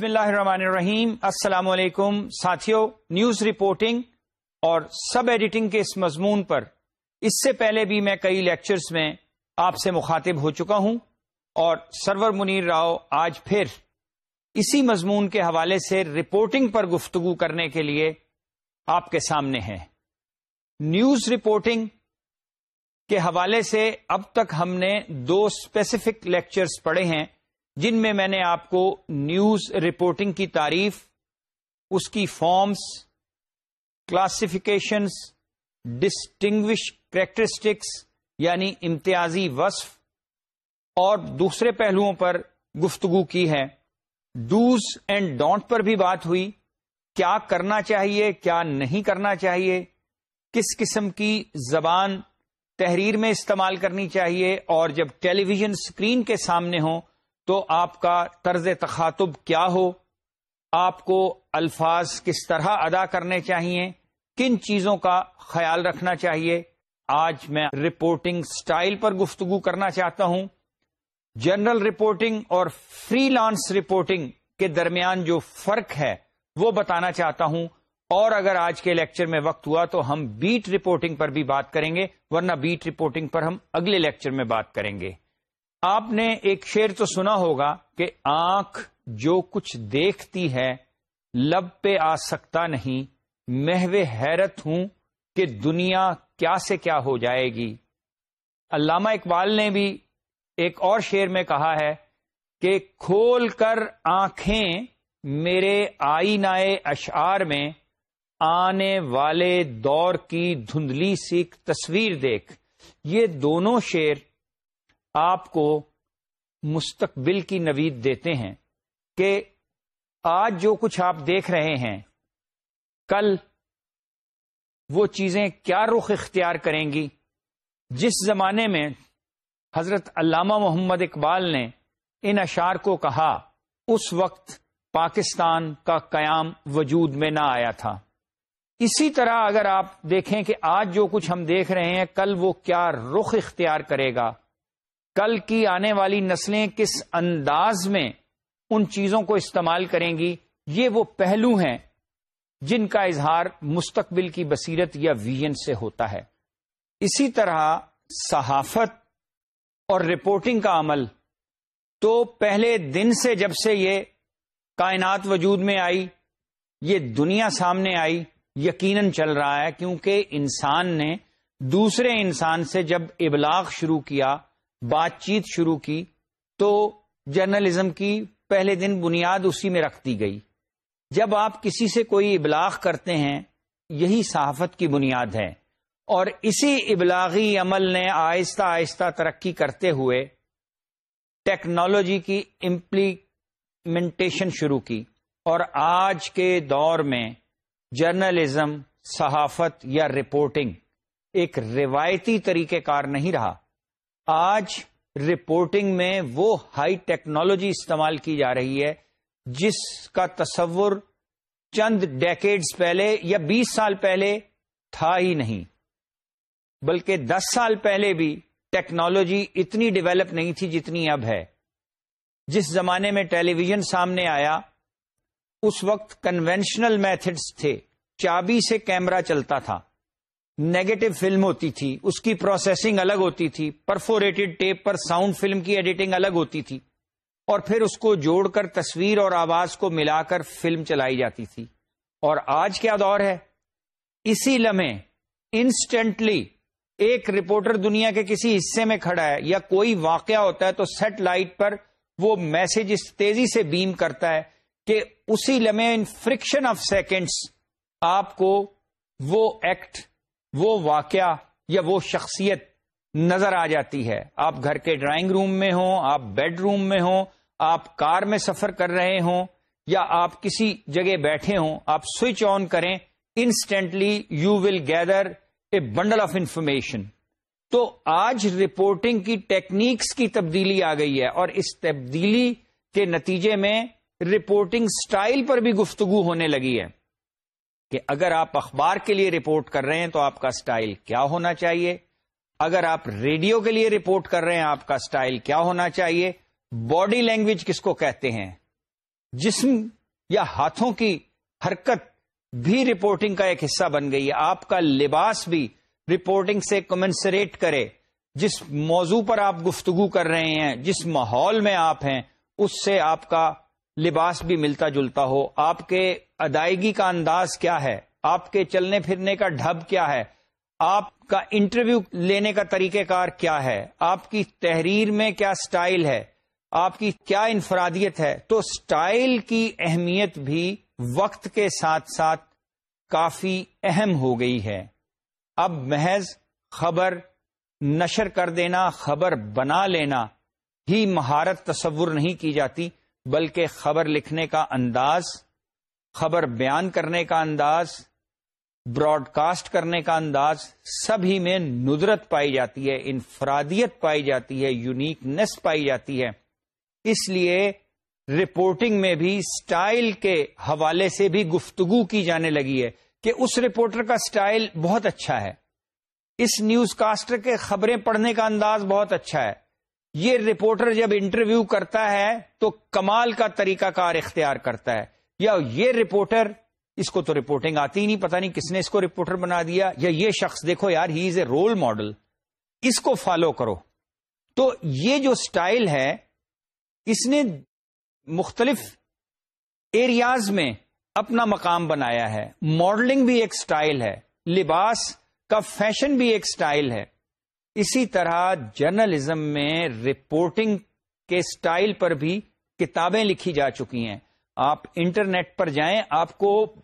بسم اللہ الرحمن الرحیم۔ السلام علیکم۔ ساتھیوں نیوز رپورٹنگ اور سب ایڈیٹنگ کے اس مضمون پر۔ اس سے پہلے بھی میں کئی لیکچرز میں آپ سے مخاطب ہو چکا ہوں اور سرور منیر راؤ آج پھر اسی مضمون کے حوالے سے رپورٹنگ پر گفتگو کرنے کے لیے آپ کے سامنے ہے نیوز رپورٹنگ کے حوالے سے اب تک ہم نے دو اسپیسیفک لیکچرز پڑھے ہیں۔ جن میں میں نے آپ کو نیوز رپورٹنگ کی تعریف، اس کی فارمز کلاسیفیکیشنس ڈسٹنگوش کریکٹرسٹکس یعنی امتیازی وصف اور دوسرے پہلوؤں پر گفتگو کی ہے۔ ڈوز اینڈ ڈونٹ پر بھی بات ہوئی۔ کیا کرنا چاہیے، کیا نہیں کرنا چاہیے؟ کس قسم کی زبان تحریر میں استعمال کرنی چاہیے؟ اور جب ٹیلی ویژن اسکرین کے سامنے ہو تو آپ کا طرز تخاتب کیا ہو؟ آپ کو الفاظ کس طرح ادا کرنے چاہیے؟ کن چیزوں کا خیال رکھنا چاہیے؟ آج میں رپورٹنگ سٹائل پر گفتگو کرنا چاہتا ہوں۔ جنرل رپورٹنگ اور فری لانس رپورٹنگ کے درمیان جو فرق ہے، وہ بتانا چاہتا ہوں۔ اور اگر آج کے لیکچر میں وقت ہوا تو ہم بیٹ رپورٹنگ پر بھی بات کریں گے، ورنہ بیٹ رپورٹنگ پر ہم اگلے لیکچر میں بات کریں گے۔ آپ نے ایک شعر تو سنا ہوگا کہ آنکھ جو کچھ دیکھتی ہے، لب پہ آ سکتا نہیں محو حیرت ہوں کہ دنیا کیا سے کیا ہو جائے گی۔ علامہ اقبال نے بھی ایک اور شعر میں کہا ہے کہ کھول کر آنکھیں میرے آئی اشعار میں، آنے والے دور کی دھندلی سی تصویر دیکھ۔ یہ دونوں شعر آپ کو مستقبل کی نوید دیتے ہیں کہ آج جو کچھ آپ دیکھ رہے ہیں، کل وہ چیزیں کیا رخ اختیار کریں گی؟ جس زمانے میں حضرت علامہ محمد اقبال نے ان اشار کو کہا، اس وقت پاکستان کا قیام وجود میں نہ آیا تھا۔ اسی طرح اگر آپ دیکھیں کہ آج جو کچھ ہم دیکھ رہے ہیں، کل وہ کیا رخ اختیار کرے گا؟ کل کی آنے والی نسلیں کس انداز میں ان چیزوں کو استعمال کریں گی؟ یہ وہ پہلو ہیں جن کا اظہار مستقبل کی بصیرت یا ویژن سے ہوتا ہے۔ اسی طرح صحافت اور رپورٹنگ کا عمل۔ تو پہلے دن سے جب سے یہ کائنات وجود میں آئی، یہ دنیا سامنے آئی، یقیناً چل رہا ہے، کیونکہ انسان نے دوسرے انسان سے جب ابلاغ شروع کیا بات چیت شروع کی تو جرنلزم کی پہلے دن بنیاد اسی میں رکھ دی گئی۔ جب آپ کسی سے کوئی ابلاغ کرتے ہیں، یہی صحافت کی بنیاد ہے۔ اور اسی ابلاغی عمل نے آہستہ آہستہ ترقی کرتے ہوئے ٹیکنالوجی کی امپلیمنٹیشن شروع کی۔ اور آج کے دور میں جرنلزم، صحافت یا رپورٹنگ ایک روایتی طریقہ کار نہیں رہا۔ آج رپورٹنگ میں وہ ہائی ٹیکنالوجی استعمال کی جا رہی ہے جس کا تصور چند ڈیکیڈز پہلے یا بیس سال پہلے تھا ہی نہیں، بلکہ دس سال پہلے بھی ٹیکنالوجی اتنی ڈیولپ نہیں تھی جتنی اب ہے۔ جس زمانے میں ٹیلی ویژن سامنے آیا، اس وقت کنونشنل میتھڈس تھے۔ چابی سے کیمرہ چلتا تھا۔ نیگیٹو فلم ہوتی تھی، اس کی پروسیسنگ الگ ہوتی تھی پرفوریٹڈ ٹیپ پر ساؤنڈ فلم کی ایڈیٹنگ الگ ہوتی تھی، اور پھر اس کو جوڑ کر تصویر اور آواز کو ملا کر فلم چلائی جاتی تھی۔ اور آج کیا دور ہے؟ اسی لمحے انسٹنٹلی ایک رپورٹر دنیا کے کسی حصے میں کھڑا ہے یا کوئی واقعہ ہوتا ہے تو سیٹ لائٹ پر وہ میسج اس تیزی سے بیم کرتا ہے کہ اسی لمحے ان فرکشن آف سیکنڈس آپ کو وہ ایکٹ وہ واقعہ یا وہ شخصیت نظر آ جاتی ہے۔ آپ گھر کے ڈرائنگ روم میں ہوں، آپ بیڈ روم میں ہوں، آپ کار میں سفر کر رہے ہوں یا آپ کسی جگہ بیٹھے ہوں، آپ سوئچ آن کریں instantly you will gather a bundle of information. تو آج رپورٹنگ کی ٹیکنیکس کی تبدیلی آ گئی ہے اور اس تبدیلی کے نتیجے میں رپورٹنگ سٹائل پر بھی گفتگو ہونے لگی ہے۔ کہ اگر آپ اخبار کے لیے رپورٹ کر رہے ہیں تو آپ کا سٹائل کیا ہونا چاہیے؟ اگر آپ ریڈیو کے لیے رپورٹ کر رہے ہیں، آپ کا سٹائل کیا ہونا چاہیے؟ باڈی لینگویج کس کو کہتے ہیں؟ جسم یا ہاتھوں کی حرکت بھی رپورٹنگ کا ایک حصہ بن گئی ہے۔ آپ کا لباس بھی رپورٹنگ سے کمنسریٹ کرے۔ جس موضوع پر آپ گفتگو کر رہے ہیں، جس ماحول میں آپ ہیں، اس سے آپ کا لباس بھی ملتا جلتا ہو۔ آپ کے ادائیگی کا انداز کیا ہے؟ آپ کے چلنے پھرنے کا ڈھب کیا ہے؟ آپ کا انٹرویو لینے کا طریقہ کار کیا ہے؟ آپ کی تحریر میں کیا سٹائل ہے؟ آپ کی کیا انفرادیت ہے؟ تو سٹائل کی اہمیت بھی وقت کے ساتھ ساتھ کافی اہم ہو گئی ہے۔ اب محض خبر نشر کر دینا، خبر بنا لینا ہی مہارت تصور نہیں کی جاتی۔ بلکہ خبر لکھنے کا انداز، خبر بیان کرنے کا انداز براڈ کاسٹ کرنے کا انداز سبھی میں ندرت پائی جاتی ہے، انفرادیت پائی جاتی ہے یونیکنیس پائی جاتی ہے۔ اس لیے رپورٹنگ میں بھی سٹائل کے حوالے سے بھی گفتگو کی جانے لگی ہے کہ اس رپورٹر کا سٹائل بہت اچھا ہے۔ اس نیوز کاسٹر کے خبریں پڑھنے کا انداز بہت اچھا ہے۔ یہ رپورٹر جب انٹرویو کرتا ہے تو کمال کا طریقہ کار اختیار کرتا ہے۔ یا یہ رپورٹر، اس کو تو رپورٹنگ آتی ہی نہیں پتا نہیں کس نے اس کو رپورٹر بنا دیا۔ یا یہ شخص، دیکھو یار ہی از اے رول ماڈل اس کو فالو کرو۔ تو یہ جو سٹائل ہے، اس نے مختلف ایریاز میں اپنا مقام بنایا ہے۔ ماڈلنگ بھی ایک سٹائل ہے، لباس کا فیشن بھی ایک سٹائل ہے۔ اسی طرح جرنلزم میں رپورٹنگ کے سٹائل پر بھی کتابیں لکھی جا چکی ہیں۔ آپ انٹرنیٹ پر جائیں، آپ کو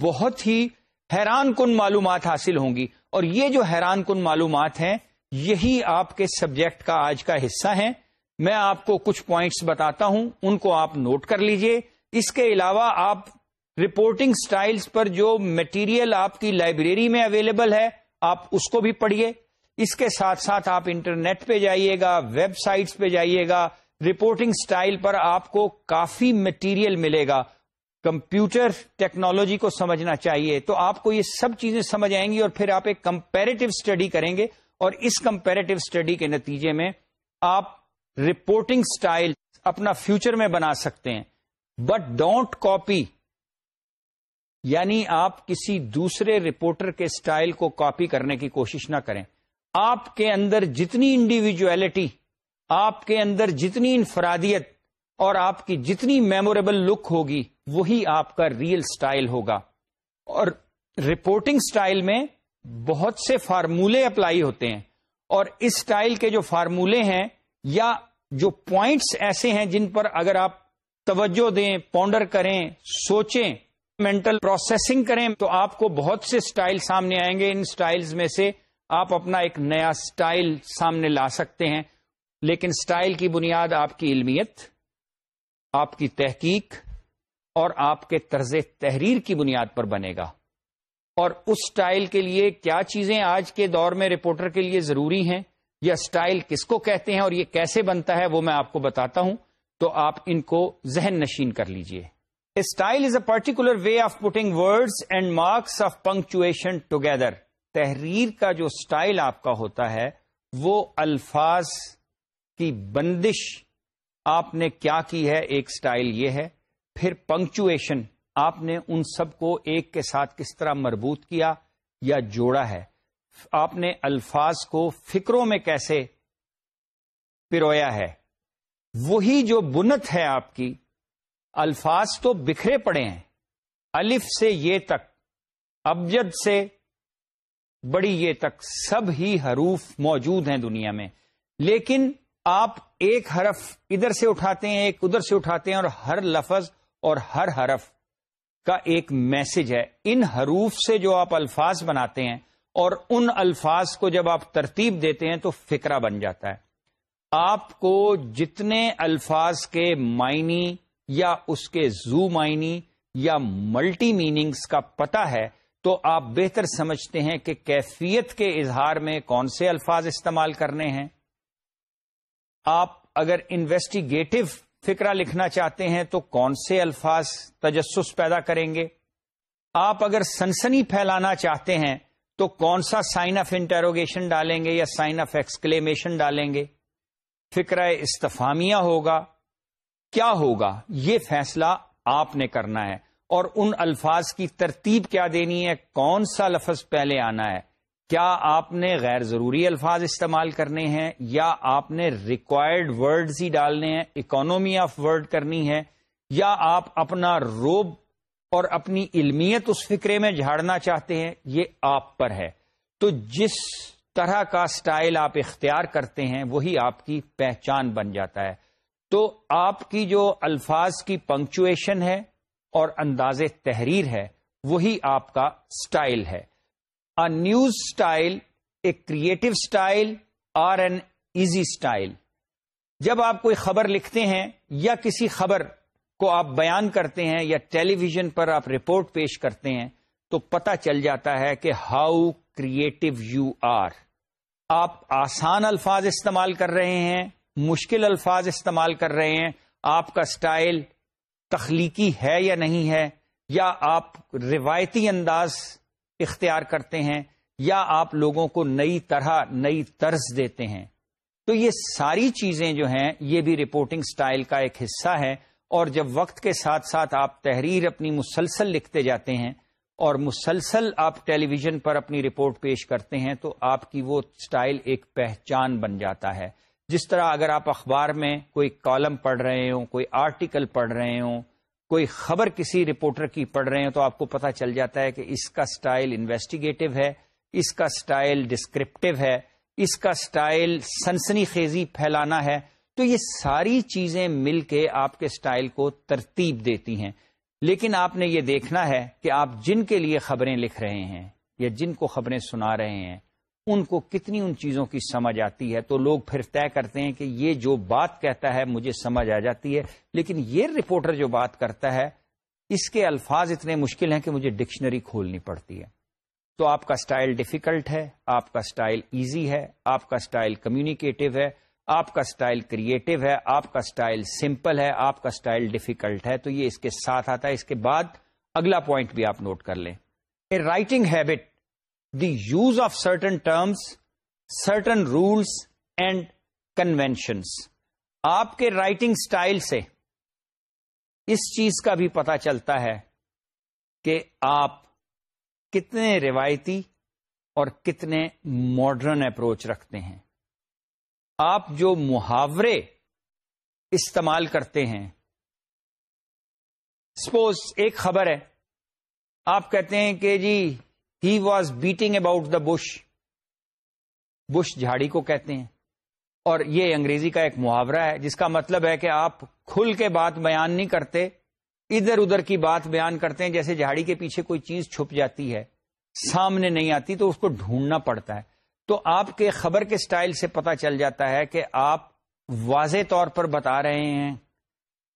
بہت ہی حیران کن معلومات حاصل ہوں گی۔ اور یہ جو حیران کن معلومات ہیں، یہی آپ کے سبجیکٹ کا آج کا حصہ ہیں۔ میں آپ کو کچھ پوائنٹس بتاتا ہوں، ان کو آپ نوٹ کر لیجیے۔ اس کے علاوہ آپ رپورٹنگ سٹائلز پر جو میٹیریل آپ کی لائبریری میں اویلیبل ہے، آپ اس کو بھی پڑھیے۔ اس کے ساتھ ساتھ آپ انٹرنیٹ پہ جائیے گا، ویب سائٹس پہ جائیے گا رپورٹنگ سٹائل پر آپ کو کافی مٹیریل ملے گا۔ کمپیوٹر ٹیکنالوجی کو سمجھنا چاہیے تو آپ کو یہ سب چیزیں سمجھ آئیں گی اور پھر آپ ایک کمپیریٹو اسٹڈی کریں گے اور اس کمپیریٹو اسٹڈی کے نتیجے میں آپ رپورٹنگ سٹائل اپنا فیوچر میں بنا سکتے ہیں۔ بٹ ڈونٹ کاپی یعنی آپ کسی دوسرے رپورٹر کے سٹائل کو کاپی کرنے کی کوشش نہ کریں۔ آپ کے اندر جتنی انڈیویجویلٹی آپ کے اندر جتنی انفرادیت اور آپ کی جتنی میموریبل لک ہوگی، وہی آپ کا ریئل سٹائل ہوگا۔ اور رپورٹنگ سٹائل میں بہت سے فارمولے اپلائی ہوتے ہیں۔ اور اس سٹائل کے جو فارمولے ہیں یا جو پوائنٹس ایسے ہیں جن پر اگر آپ توجہ دیں پونڈر کریں، سوچیں مینٹل پروسیسنگ کریں، تو آپ کو بہت سے سٹائل سامنے آئیں گے۔ ان سٹائلز میں سے آپ اپنا ایک نیا سٹائل سامنے لا سکتے ہیں، لیکن سٹائل کی بنیاد آپ کی علمیت، آپ کی تحقیق اور آپ کے طرز تحریر کی بنیاد پر بنے گا۔ اور اس سٹائل کے لیے کیا چیزیں آج کے دور میں رپورٹر کے لیے ضروری ہیں یا سٹائل کس کو کہتے ہیں اور یہ کیسے بنتا ہے وہ میں آپ کو بتاتا ہوں، تو آپ ان کو ذہن نشین کر لیجیے۔ Style is a particular way of putting words and marks of punctuation together تحریر کا جو سٹائل آپ کا ہوتا ہے، وہ الفاظ کی بندش آپ نے کیا کی ہے؟ ایک سٹائل یہ ہے۔ پھر پنکچویشن آپ نے ان سب کو ایک کے ساتھ کس طرح مربوط کیا یا جوڑا ہے؟ آپ نے الفاظ کو فکروں میں کیسے پرویا ہے؟ وہی جو بنت ہے آپ کی، الفاظ تو بکھرے پڑے ہیں۔ الف سے یہ تک، ابجد سے بڑی یہ تک سب ہی حروف موجود ہیں دنیا میں۔ لیکن آپ ایک حرف ادھر سے اٹھاتے ہیں، ایک ادھر سے اٹھاتے ہیں اور ہر لفظ اور ہر حرف کا ایک میسج ہے۔ ان حروف سے جو آپ الفاظ بناتے ہیں اور ان الفاظ کو جب آپ ترتیب دیتے ہیں تو فکرہ بن جاتا ہے۔ آپ کو جتنے الفاظ کے معنی یا اس کے زو معنی یا ملٹی میننگز کا پتہ ہے تو آپ بہتر سمجھتے ہیں کہ کیفیت کے اظہار میں کون سے الفاظ استعمال کرنے ہیں۔ آپ اگر انویسٹیگیٹو فکرہ لکھنا چاہتے ہیں تو کون سے الفاظ تجسس پیدا کریں گے؟ آپ اگر سنسنی پھیلانا چاہتے ہیں تو کون سا سائن آف انٹروگیشن ڈالیں گے یا سائن آف ایکسکلیمیشن ڈالیں گے؟ فکرہ استفامیہ ہوگا۔ کیا ہوگا؟ یہ فیصلہ آپ نے کرنا ہے۔ اور ان الفاظ کی ترتیب کیا دینی ہے؟ کون سا لفظ پہلے آنا ہے؟ کیا آپ نے غیر ضروری الفاظ استعمال کرنے ہیں؟ یا آپ نے ریکوائرڈ ورڈز ہی ڈالنے ہیں؟ اکانومی آف ورڈ کرنی ہے؟ یا آپ اپنا روب اور اپنی علمیت اس فکرے میں جھاڑنا چاہتے ہیں؟ یہ آپ پر ہے۔ تو جس طرح کا سٹائل آپ اختیار کرتے ہیں، وہی آپ کی پہچان بن جاتا ہے۔ تو آپ کی جو الفاظ کی پنکچویشن ہے اور انداز تحریر ہے، وہی آپ کا سٹائل ہے۔ A news style a creative style or an easy style جب آپ کوئی خبر لکھتے ہیں یا کسی خبر کو آپ بیان کرتے ہیں یا ٹیلی ویژن پر آپ رپورٹ پیش کرتے ہیں، تو پتہ چل جاتا ہے کہ ہاؤ کریٹو یو آر آپ آسان الفاظ استعمال کر رہے ہیں، مشکل الفاظ استعمال کر رہے ہیں، آپ کا سٹائل تخلیقی ہے یا نہیں ہے، یا آپ روایتی انداز اختیار کرتے ہیں، یا آپ لوگوں کو نئی طرح، نئی طرز دیتے ہیں۔ تو یہ ساری چیزیں جو ہیں، یہ بھی رپورٹنگ سٹائل کا ایک حصہ ہے۔ اور جب وقت کے ساتھ ساتھ آپ تحریر اپنی مسلسل لکھتے جاتے ہیں، اور مسلسل آپ ٹیلی ویژن پر اپنی رپورٹ پیش کرتے ہیں، تو آپ کی وہ سٹائل ایک پہچان بن جاتا ہے۔ جس طرح اگر آپ اخبار میں کوئی کالم پڑھ رہے ہوں، کوئی آرٹیکل پڑھ رہے ہوں، کوئی خبر کسی رپورٹر کی پڑھ رہے ہیں تو آپ کو پتا چل جاتا ہے کہ اس کا سٹائل انویسٹیگیٹو ہے، اس کا سٹائل ڈسکرپٹیو ہے، اس کا سٹائل سنسنی خیزی پھیلانا ہے۔ تو یہ ساری چیزیں مل کے آپ کے سٹائل کو ترتیب دیتی ہیں۔ لیکن آپ نے یہ دیکھنا ہے کہ آپ جن کے لیے خبریں لکھ رہے ہیں یا جن کو خبریں سنا رہے ہیں ان کو کتنی ان چیزوں کی سمجھ آتی ہے تو لوگ پھر طے کرتے ہیں کہ یہ جو بات کہتا ہے مجھے سمجھ آ جاتی ہے، لیکن یہ رپورٹر جو بات کرتا ہے، اس کے الفاظ اتنے مشکل ہیں کہ مجھے ڈکشنری کھولنی پڑتی ہے۔ تو آپ کا سٹائل ڈیفیکلٹ ہے، آپ کا سٹائل ایزی ہے، آپ کا سٹائل کمیونیکیٹو ہے، آپ کا سٹائل کریٹو ہے، آپ کا سٹائل سمپل ہے، آپ کا سٹائل ڈیفیکلٹ ہے، تو یہ اس کے ساتھ آتا ہے۔ اس کے بعد اگلا پوائنٹ بھی آپ نوٹ کر لیں۔ A writing habit the use of certain terms certain rules and conventions آپ کے رائٹنگ اسٹائل سے اس چیز کا بھی پتا چلتا ہے کہ آپ کتنے روایتی اور کتنے ماڈرن اپروچ رکھتے ہیں۔ آپ جو محاورے استعمال کرتے ہیں۔ سپوز ایک خبر ہے، آپ کہتے ہیں کہ جی he was beating about the bush bush جھاڑی کو کہتے ہیں۔ اور یہ انگریزی کا ایک محاورہ ہے، جس کا مطلب ہے کہ آپ کھل کے بات بیان نہیں کرتے، ادھر ادھر کی بات بیان کرتے ہیں، جیسے جھاڑی کے پیچھے کوئی چیز چھپ جاتی ہے، سامنے نہیں آتی تو اس کو ڈھونڈنا پڑتا ہے۔ تو آپ کے خبر کے سٹائل سے پتا چل جاتا ہے کہ آپ واضح طور پر بتا رہے ہیں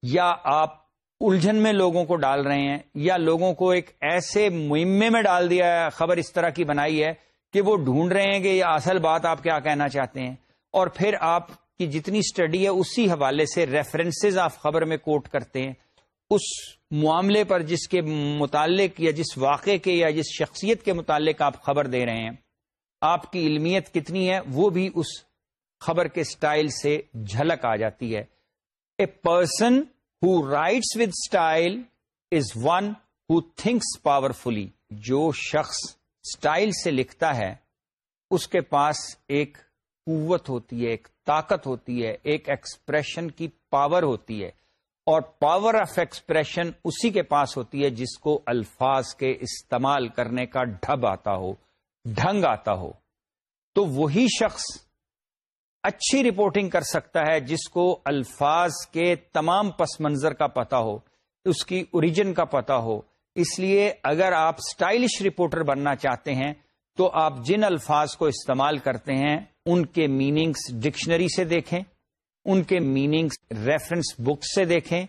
یا آپ الجھن میں لوگوں کو ڈال رہے ہیں یا لوگوں کو ایک ایسے مہمے میں ڈال دیا ہے، خبر اس طرح کی بنائی ہے کہ وہ ڈھونڈ رہے ہیں کہ یہ اصل بات آپ کیا کہنا چاہتے ہیں۔ اور پھر آپ کی جتنی اسٹڈی ہے، اسی حوالے سے ریفرنسز آپ خبر میں کوٹ کرتے ہیں۔ اس معاملے پر جس کے متعلق یا جس واقعے کے یا جس شخصیت کے متعلق آپ خبر دے رہے ہیں، آپ کی علمیت کتنی ہے، وہ بھی اس خبر کے سٹائل سے جھلک آ جاتی ہے۔ A person who writes with style is one who thinks powerfully جو شخص اسٹائل سے لکھتا ہے، اس کے پاس ایک قوت ہوتی ہے، ایک طاقت ہوتی ہے، ایک ایکسپریشن کی پاور ہوتی ہے۔ اور پاور آف ایکسپریشن اسی کے پاس ہوتی ہے جس کو الفاظ کے استعمال کرنے کا ڈھب آتا ہو، ڈھنگ آتا ہو۔ تو وہی شخص اچھی رپورٹنگ کر سکتا ہے جس کو الفاظ کے تمام پس منظر کا پتا ہو، اس کی اوریجن کا پتا ہو۔ اس لیے اگر آپ اسٹائلش رپورٹر بننا چاہتے ہیں، تو آپ جن الفاظ کو استعمال کرتے ہیں، ان کے میننگس ڈکشنری سے دیکھیں، ان کے میننگس ریفرنس بک سے دیکھیں،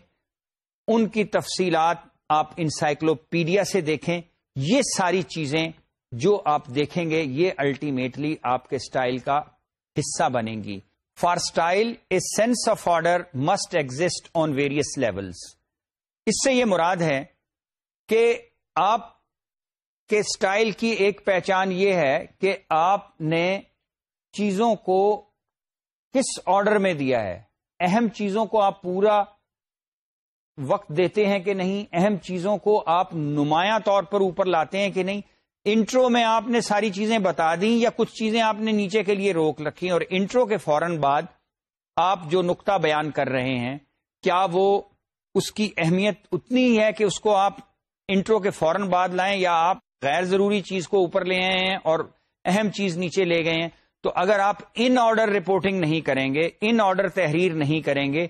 ان کی تفصیلات آپ انسائکلوپیڈیا سے دیکھیں۔ یہ ساری چیزیں جو آپ دیکھیں گے، یہ الٹیمیٹلی آپ کے اسٹائل کا حصہ بنے گی۔ For style a sense of order must exist on various levels اس سے یہ مراد ہے کہ آپ کے اسٹائل کی ایک پہچان یہ ہے کہ آپ نے چیزوں کو کس آرڈر میں دیا ہے۔ اہم چیزوں کو آپ پورا وقت دیتے ہیں کہ نہیں؟ اہم چیزوں کو آپ نمایاں طور پر اوپر لاتے ہیں کہ نہیں؟ انٹرو میں آپ نے ساری چیزیں بتا دیں یا کچھ چیزیں آپ نے نیچے کے لیے روک رکھی اور انٹرو کے فوراً بعد آپ جو نقطہ بیان کر رہے ہیں، کیا وہ اس کی اہمیت اتنی ہی ہے کہ اس کو آپ انٹرو کے فوراً بعد لائیں یا آپ غیر ضروری چیز کو اوپر لے آئے ہیں اور اہم چیز نیچے لے گئے ہیں؟ تو اگر آپ ان آرڈر رپورٹنگ نہیں کریں گے، ان آرڈر تحریر نہیں کریں گے،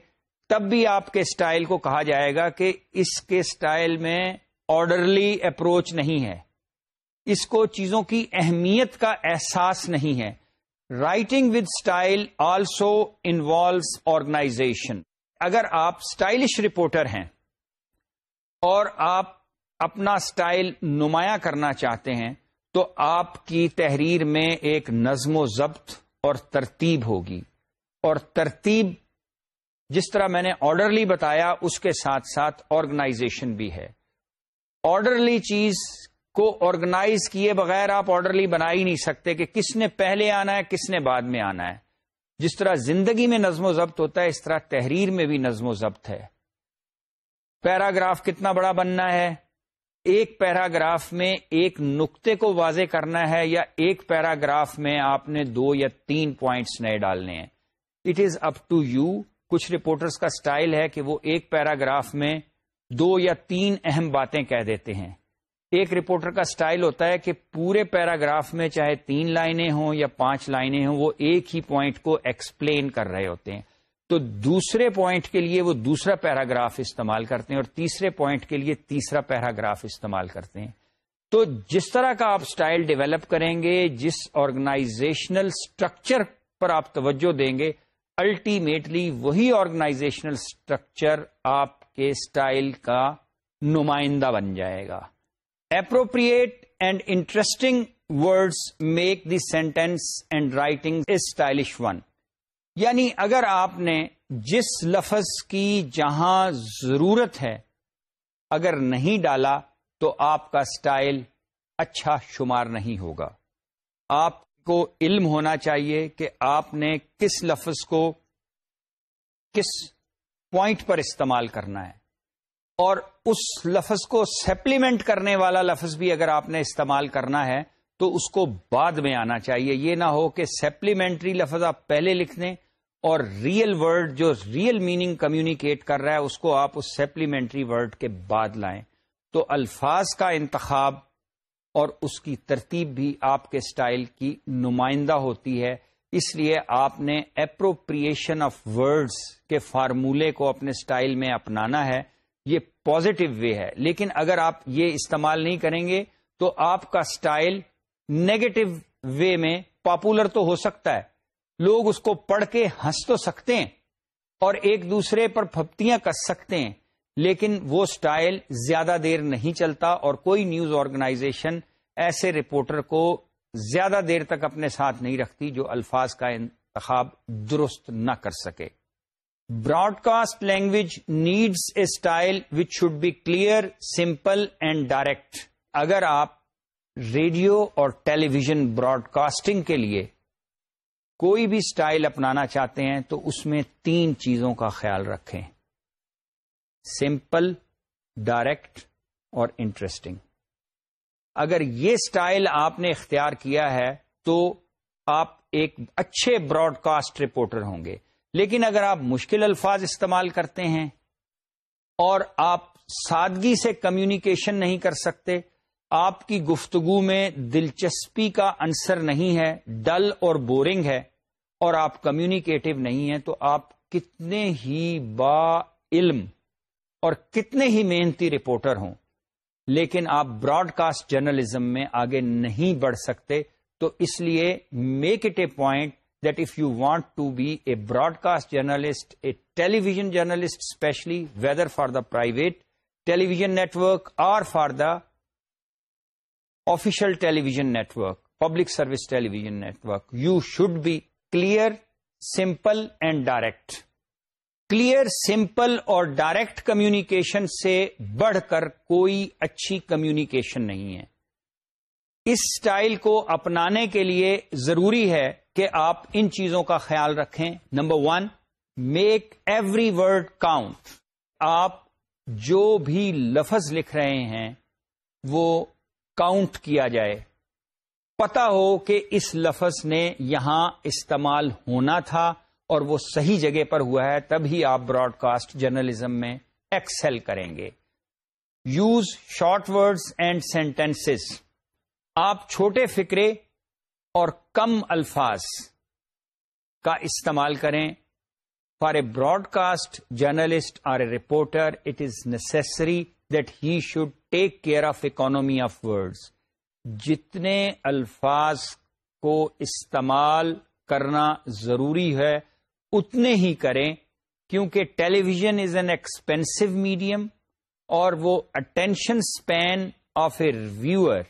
تب بھی آپ کے سٹائل کو کہا جائے گا کہ اس کے سٹائل میں آرڈرلی اپروچ نہیں ہے۔ اس کو چیزوں کی اہمیت کا احساس نہیں ہے۔ Writing with style also involves organisation اگر آپ اسٹائلش رپورٹر ہیں اور آپ اپنا سٹائل نمایاں کرنا چاہتے ہیں، تو آپ کی تحریر میں ایک نظم و ضبط اور ترتیب ہوگی۔ اور ترتیب، جس طرح میں نے آرڈرلی بتایا، اس کے ساتھ ساتھ آرگنائزیشن بھی ہے۔ آرڈرلی چیز کو آرگنائز کیے بغیر آپ آرڈرلی بنا ہی نہیں سکتے کہ کس نے پہلے آنا ہے، کس نے بعد میں آنا ہے۔ جس طرح زندگی میں نظم و ضبط ہوتا ہے، اس طرح تحریر میں بھی نظم و ضبط ہے۔ پیراگراف کتنا بڑا بننا ہے۔ ایک پیراگراف میں ایک نقطے کو واضح کرنا ہے یا ایک پیراگراف میں آپ نے دو یا تین پوائنٹس نئے ڈالنے ہیں۔ It is up to you کچھ رپورٹرز کا سٹائل ہے کہ وہ ایک پیراگراف میں دو یا تین اہم باتیں کہہ دیتے ہیں۔ ایک رپورٹر کا سٹائل ہوتا ہے کہ پورے پیراگراف میں چاہے تین لائنیں ہوں یا پانچ لائنیں ہوں، وہ ایک ہی پوائنٹ کو ایکسپلین کر رہے ہوتے ہیں۔ تو دوسرے پوائنٹ کے لیے وہ دوسرا پیراگراف استعمال کرتے ہیں اور تیسرے پوائنٹ کے لیے تیسرا پیراگراف استعمال کرتے ہیں۔ تو جس طرح کا آپ سٹائل ڈیولپ کریں گے، جس آرگنائزیشنل اسٹرکچر پر آپ توجہ دیں گے الٹیمیٹلی وہی آرگنائزیشنل اسٹرکچر آپ کے سٹائل کا نمائندہ بن جائے گا۔ Appropriate and interesting words make the sentence and writing stylish one یعنی اگر آپ نے جس لفظ کی جہاں ضرورت ہے اگر نہیں ڈالا تو آپ کا سٹائل اچھا شمار نہیں ہوگا۔ آپ کو علم ہونا چاہیے کہ آپ نے کس لفظ کو کس پوائنٹ پر استعمال کرنا ہے۔ اور اس لفظ کو سپلیمنٹ کرنے والا لفظ بھی اگر آپ نے استعمال کرنا ہے، تو اس کو بعد میں آنا چاہیے۔ یہ نہ ہو کہ سپلیمنٹری لفظ آپ پہلے لکھ دیں اور ریئل ورڈ جو ریئل میننگ کمیونیکیٹ کر رہا ہے، اس کو آپ اس سپلیمنٹری ورڈ کے بعد لائیں۔ تو الفاظ کا انتخاب اور اس کی ترتیب بھی آپ کے سٹائل کی نمائندہ ہوتی ہے۔ اس لیے آپ نے اپروپریشن آف ورڈز کے فارمولے کو اپنے سٹائل میں اپنانا ہے۔ یہ پازیٹو وے ہے۔ لیکن اگر آپ یہ استعمال نہیں کریں گے تو آپ کا سٹائل نیگیٹو وے میں پاپولر تو ہو سکتا ہے۔ لوگ اس کو پڑھ کے ہنس تو سکتے ہیں اور ایک دوسرے پر پھپتیاں کس سکتے ہیں، لیکن وہ سٹائل زیادہ دیر نہیں چلتا اور کوئی نیوز آرگنائزیشن ایسے رپورٹر کو زیادہ دیر تک اپنے ساتھ نہیں رکھتی جو الفاظ کا انتخاب درست نہ کر سکے۔ Broadcast language needs a style which should be clear simple and direct اگر آپ ریڈیو اور ٹیلی ویژن براڈ کاسٹنگ کے لیے کوئی بھی سٹائل اپنانا چاہتے ہیں، تو اس میں تین چیزوں کا خیال رکھیں۔ سمپل ڈائریکٹ اور انٹرسٹنگ اگر یہ سٹائل آپ نے اختیار کیا ہے، تو آپ ایک اچھے براڈ کاسٹ رپورٹر ہوں گے۔ لیکن اگر آپ مشکل الفاظ استعمال کرتے ہیں اور آپ سادگی سے کمیونیکیشن نہیں کر سکتے، آپ کی گفتگو میں دلچسپی کا انصر نہیں ہے، ڈل اور بورنگ ہے اور آپ کمیونیکیٹو نہیں ہیں، تو آپ کتنے ہی با علم اور کتنے ہی محنتی رپورٹر ہوں۔ لیکن آپ براڈ کاسٹ جرنلزم میں آگے نہیں بڑھ سکتے، تو اس لیے make it a point that if you want to be a broadcast journalist a television journalist especially whether for the private television network اور for the official television network public service television network you should be clear simple and direct clear simple اور direct communication سے بڑھ کر کوئی اچھی communication نہیں ہے۔ اس style کو اپنانے کے لیے ضروری ہے کہ آپ ان چیزوں کا خیال رکھیں۔ Number one, make every word count. آپ جو بھی لفظ لکھ رہے ہیں، وہ کاؤنٹ کیا جائے۔ پتا ہو کہ اس لفظ نے یہاں استعمال ہونا تھا اور وہ صحیح جگہ پر ہوا ہے تبھی آپ براڈ کاسٹ جرنلزم میں ایکسل کریں گے۔ Use short words and sentences. آپ چھوٹے فکرے اور کم الفاظ کا استعمال کریں۔ For a broadcast journalist or a reporter it is necessary that he should take care of economy of words جتنے الفاظ کو استعمال کرنا ضروری ہے، اتنے ہی کریں۔ کیونکہ television is an expensive medium اور وہ attention span of a viewer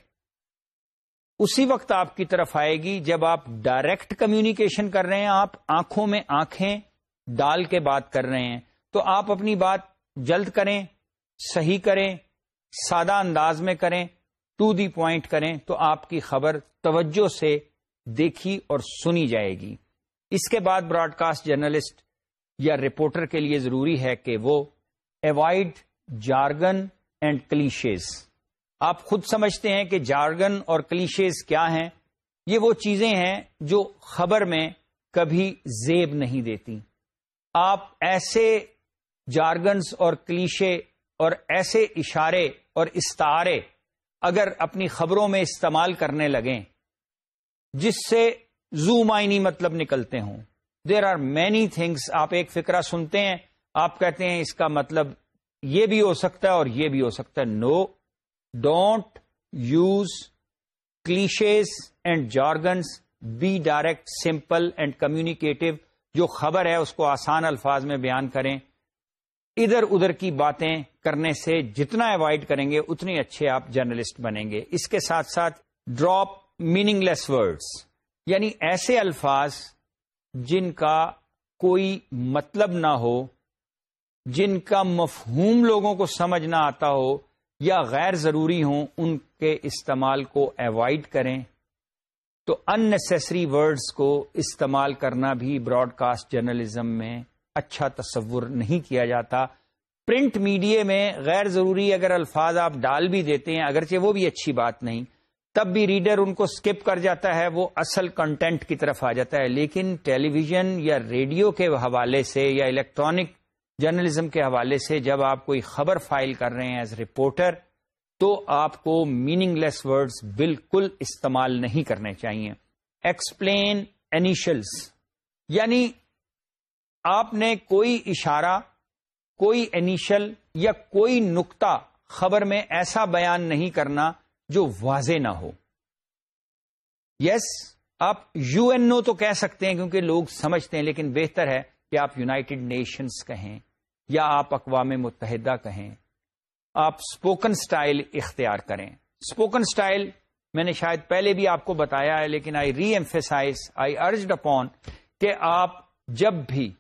اسی وقت آپ کی طرف آئے گی جب آپ ڈائریکٹ کمیونیکیشن کر رہے ہیں، آپ آنکھوں میں آنکھیں ڈال کے بات کر رہے ہیں۔ تو آپ اپنی بات جلد کریں، صحیح کریں، سادہ انداز میں کریں ٹو دی پوائنٹ کریں، تو آپ کی خبر توجہ سے دیکھی اور سنی جائے گی۔ اس کے بعد براڈ کاسٹ جرنلسٹ یا رپورٹر کے لیے ضروری ہے کہ وہ اوائڈ جارگن اینڈ کلیشیز آپ خود سمجھتے ہیں کہ جارگن اور کلیشیز کیا ہیں؟ یہ وہ چیزیں ہیں جو خبر میں کبھی زیب نہیں دیتی۔ آپ ایسے جارگنز اور کلیشے اور ایسے اشارے اور استعارے اگر اپنی خبروں میں استعمال کرنے لگیں، جس سے زو معنی مطلب نکلتے ہوں۔ دیر آر مینی تھنگس آپ ایک فکرہ سنتے ہیں، آپ کہتے ہیں اس کا مطلب یہ بھی ہو سکتا ہے اور یہ بھی ہو سکتا ہے۔ No don't use cliches and jargons be direct simple and communicative جو خبر ہے اس کو آسان الفاظ میں بیان کریں۔ ادھر ادھر کی باتیں کرنے سے جتنا اوائڈ کریں گے اتنے اچھے آپ جرنلسٹ بنیں گے۔ اس کے ساتھ ساتھ ڈراپ میننگ لیس ورڈس یعنی ایسے الفاظ جن کا کوئی مطلب نہ ہو، جن کا مفہوم لوگوں کو سمجھ نہ آتا ہو۔ یا غیر ضروری ہوں ان کے استعمال کو اوائڈ کریں، تو ان نیسری ورڈز کو استعمال کرنا بھی براڈ کاسٹ جرنلزم میں اچھا تصور نہیں کیا جاتا۔ پرنٹ میڈیا میں غیر ضروری اگر الفاظ آپ ڈال بھی دیتے ہیں، اگرچہ وہ بھی اچھی بات نہیں، تب بھی ریڈر ان کو سکپ کر جاتا ہے، وہ اصل کنٹینٹ کی طرف آ جاتا ہے۔ لیکن ٹیلی ویژن یا ریڈیو کے حوالے سے یا الیکٹرانک جرنلزم کے حوالے سے جب آپ کوئی خبر فائل کر رہے ہیں ایز رپورٹر تو آپ کو میننگ لیس ورڈز بالکل استعمال نہیں کرنے چاہیے۔ ایکسپلین انیشلس یعنی آپ نے کوئی اشارہ کوئی انیشل یا کوئی نقطہ خبر میں ایسا بیان نہیں کرنا جو واضح نہ ہو۔ یس yes, آپ یو این او تو کہہ سکتے ہیں کیونکہ لوگ سمجھتے ہیں لیکن بہتر ہے کہ آپ یوناٹیڈ نیشنز کہیں۔ یا آپ اقوام متحدہ کہیں، آپ اسپوکن سٹائل اختیار کریں۔ اسپوکن سٹائل میں نے شاید پہلے بھی آپ کو بتایا ہے، لیکن آئی ری ایمفیسائز آئی ارجڈ اپون کہ آپ جب بھی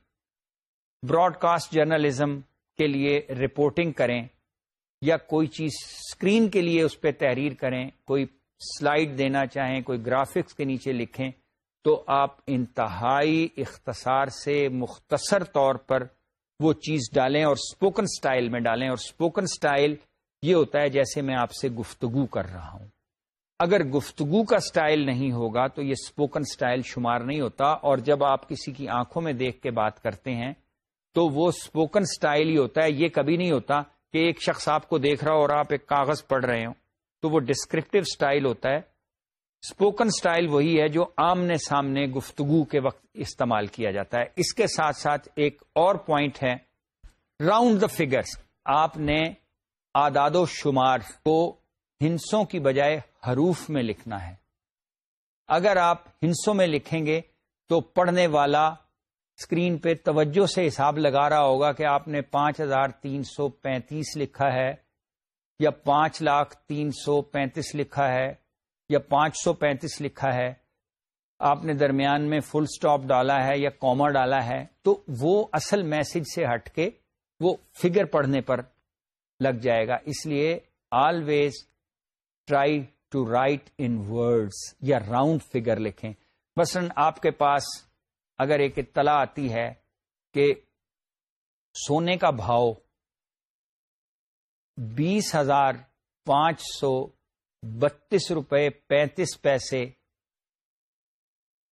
براڈ کاسٹ جرنلزم کے لیے رپورٹنگ کریں یا کوئی چیز اسکرین کے لیے اس پہ تحریر کریں، کوئی سلائڈ دینا چاہیں، کوئی گرافکس کے نیچے لکھیں، تو آپ انتہائی اختصار سے مختصر طور پر وہ چیز ڈالیں اور اسپوکن سٹائل میں ڈالیں اور اسپوکن سٹائل یہ ہوتا ہے جیسے میں آپ سے گفتگو کر رہا ہوں۔ اگر گفتگو کا سٹائل نہیں ہوگا تو یہ اسپوکن سٹائل شمار نہیں ہوتا اور جب آپ کسی کی آنکھوں میں دیکھ کے بات کرتے ہیں تو وہ اسپوکن سٹائل ہی ہوتا ہے، یہ کبھی نہیں ہوتا کہ ایک شخص آپ کو دیکھ رہا ہو اور آپ ایک کاغذ پڑھ رہے ہو تو وہ ڈسکرپٹیو سٹائل ہوتا ہے اسپوکن سٹائل وہی ہے جو آمنے سامنے گفتگو کے وقت استعمال کیا جاتا ہے۔ اس کے ساتھ ساتھ ایک اور پوائنٹ ہے راؤنڈ دا فگرس آپ نے آداد و شمار کو ہنسوں کی بجائے حروف میں لکھنا ہے۔ اگر آپ ہنسوں میں لکھیں گے تو پڑھنے والا اسکرین پہ توجہ سے حساب لگا رہا ہوگا کہ آپ نے پانچ ہزار تین سو پینتیس لکھا ہے یا پانچ لاکھ تین سو پینتیس لکھا ہے۔ یا پانچ سو پینتیس لکھا ہے، آپ نے درمیان میں فل سٹاپ ڈالا ہے یا کامر ڈالا ہے، تو وہ اصل میسج سے ہٹ کے وہ فگر پڑھنے پر لگ جائے گا۔ اس لیے always try to write in words یا راؤنڈ فگر لکھیں۔ مثلاً آپ کے پاس اگر ایک اطلاع آتی ہے کہ سونے کا بھاؤ بیس ہزار پانچ سو بتیس روپے پینتیس پیسے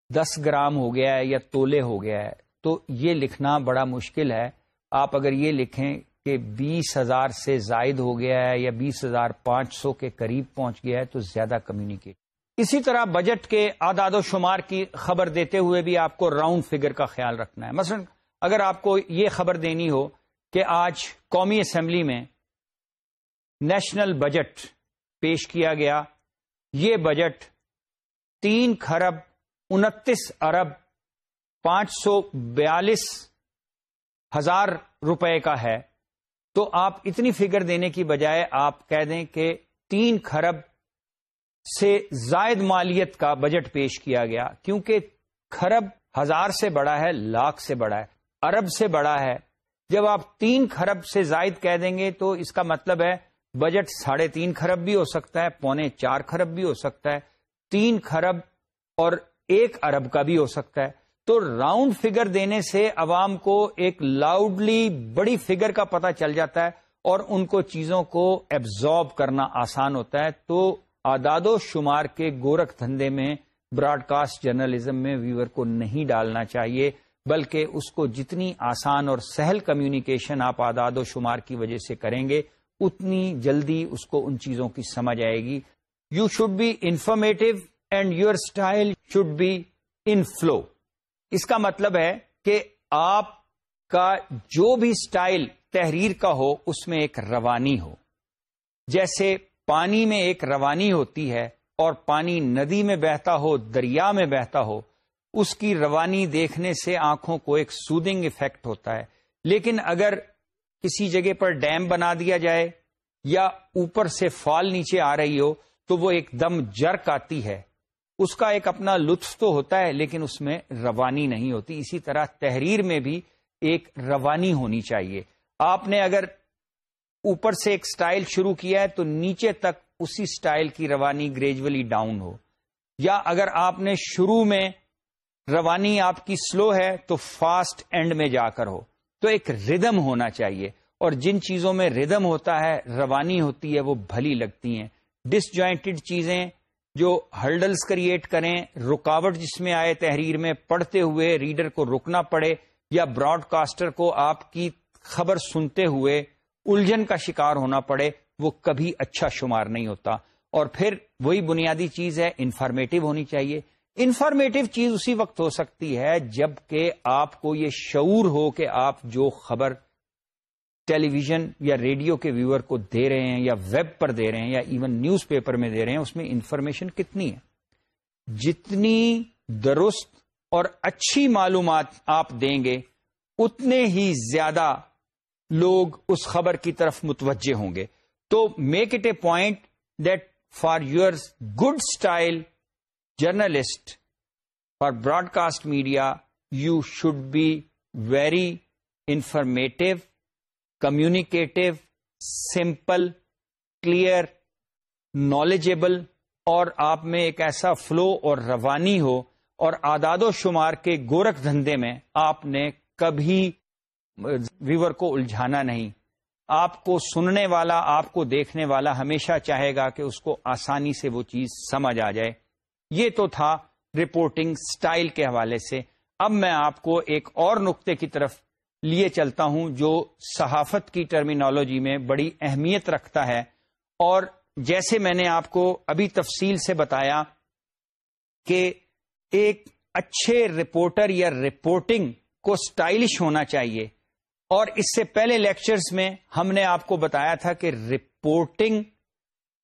دس گرام ہو گیا ہے یا تولے ہو گیا ہے۔ تو یہ لکھنا بڑا مشکل ہے۔ آپ اگر یہ لکھیں کہ بیس ہزار سے زائد ہو گیا ہے یا بیس ہزار پانچ سو کے قریب پہنچ گیا ہے تو زیادہ کمیونیکیٹ اسی طرح بجٹ کے اعداد و شمار کی خبر دیتے ہوئے بھی آپ کو راؤنڈ فگر کا خیال رکھنا ہے۔ مثلا اگر آپ کو یہ خبر دینی ہو کہ آج قومی اسمبلی میں نیشنل بجٹ پیش کیا گیا۔ یہ بجٹ تین کھرب انتیس ارب پانچ سو بیالیس ہزار روپے کا ہے۔ تو آپ اتنی فگر دینے کی بجائے آپ کہہ دیں کہ تین کھرب سے زائد مالیت کا بجٹ پیش کیا گیا، کیونکہ کھرب ہزار سے بڑا ہے، لاکھ سے بڑا ہے، ارب سے بڑا ہے۔ جب آپ تین کھرب سے زائد کہہ دیں گے تو اس کا مطلب ہے بجٹ ساڑھے تین کھرب بھی ہو سکتا ہے، پونے چار کھرب بھی ہو سکتا ہے۔ تین کھرب اور ایک ارب کا بھی ہو سکتا ہے۔ تو راؤنڈ فگر دینے سے عوام کو ایک لاؤڈلی بڑی فگر کا پتہ چل جاتا ہے اور ان کو چیزوں کو ایبزارب کرنا آسان ہوتا ہے۔ تو آداد و شمار کے گورکھ دھندے میں براڈ کاسٹ جرنلزم میں ویور کو نہیں ڈالنا چاہیے، بلکہ اس کو جتنی آسان اور سہل کمیونیکیشن آپ آداد و شمار کی وجہ سے کریں گے اتنی جلدی اس کو ان چیزوں کی سمجھ آئے گی۔ You should be informative and your style should be in flow اس کا مطلب ہے کہ آپ کا جو بھی اسٹائل تحریر کا ہو، اس میں ایک روانی ہو۔ جیسے پانی میں ایک روانی ہوتی ہے اور پانی ندی میں بہتا ہو، دریا میں بہتا ہو، اس کی روانی دیکھنے سے آنکھوں کو ایک سودنگ افیکٹ ہوتا ہے۔ لیکن اگر کسی جگہ پر ڈیم بنا دیا جائے یا اوپر سے فال نیچے آ رہی ہو تو وہ ایک دم جرک آتی ہے۔ اس کا ایک اپنا لطف تو ہوتا ہے لیکن اس میں روانی نہیں ہوتی۔ اسی طرح تحریر میں بھی ایک روانی ہونی چاہیے۔ آپ نے اگر اوپر سے ایک سٹائل شروع کیا ہے تو نیچے تک اسی سٹائل کی روانی گریجولی ڈاؤن ہو۔ یا اگر آپ نے شروع میں روانی آپ کی سلو ہے تو فاسٹ اینڈ میں جا کر ہو۔ تو ایک ردم ہونا چاہیے۔ اور جن چیزوں میں ردم ہوتا ہے، روانی ہوتی ہے، وہ بھلی لگتی ہیں۔ ڈس جوائنٹڈ چیزیں جو ہرڈلس کریٹ کریں، رکاوٹ جس میں آئے تحریر میں، پڑھتے ہوئے ریڈر کو رکنا پڑے یا براڈ کاسٹر کو آپ کی خبر سنتے ہوئے الجھن کا شکار ہونا پڑے، وہ کبھی اچھا شمار نہیں ہوتا۔ اور پھر وہی بنیادی چیز ہے انفارمیٹو ہونی چاہیے۔ انفارمیٹو چیز اسی وقت ہو سکتی ہے جبکہ آپ کو یہ شعور ہو کہ آپ جو خبر ٹیلی ویژن یا ریڈیو کے ویور کو دے رہے ہیں یا ویب پر دے رہے ہیں یا ایون نیوز پیپر میں دے رہے ہیں، اس میں انفارمیشن کتنی ہے؟ جتنی درست اور اچھی معلومات آپ دیں گے، اتنے ہی زیادہ لوگ اس خبر کی طرف متوجہ ہوں گے۔ تو make it a point that for your good style journalist for broadcast media you should be very informative communicative simple clear knowledgeable اور آپ میں ایک ایسا فلو اور روانی ہو اور آداد و شمار کے گورکھ دھندے میں آپ نے کبھی ویور کو الجھانا نہیں۔ آپ کو سننے والا، آپ کو دیکھنے والا ہمیشہ چاہے گا کہ اس کو آسانی سے وہ چیز سمجھ آ جائے۔ یہ تو تھا رپورٹنگ سٹائل کے حوالے سے۔ اب میں آپ کو ایک اور نقطے کی طرف لیے چلتا ہوں جو صحافت کی ٹرمینالوجی میں بڑی اہمیت رکھتا ہے۔ اور جیسے میں نے آپ کو ابھی تفصیل سے بتایا کہ ایک اچھے رپورٹر یا رپورٹنگ کو سٹائلش ہونا چاہیے۔ اور اس سے پہلے لیکچرز میں ہم نے آپ کو بتایا تھا کہ رپورٹنگ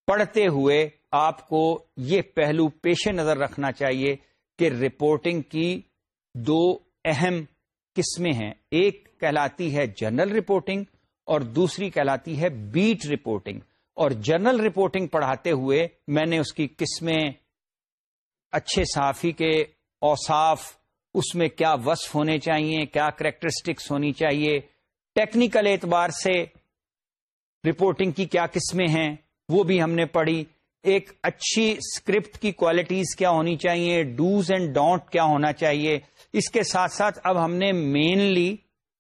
پڑھتے ہوئے آپ کو یہ پہلو پیش نظر رکھنا چاہیے کہ رپورٹنگ کی دو اہم قسمیں ہیں۔ ایک کہلاتی ہے جنرل رپورٹنگ اور دوسری کہلاتی ہے بیٹ رپورٹنگ۔ اور جنرل رپورٹنگ پڑھاتے ہوئے میں نے اس کی قسمیں اچھے صحافی کے اوصاف، اس میں کیا وصف ہونے چاہیے، کیا کریکٹرسٹکس ہونی چاہیے، ٹیکنیکل اعتبار سے رپورٹنگ کی کیا قسمیں ہیں، وہ بھی ہم نے پڑھی۔ ایک اچھی اسکرپٹ کی کوالٹیز کیا ہونی چاہیے؟ ڈوز اینڈ ڈونٹ کیا ہونا چاہیے؟ اس کے ساتھ ساتھ اب ہم نے مینلی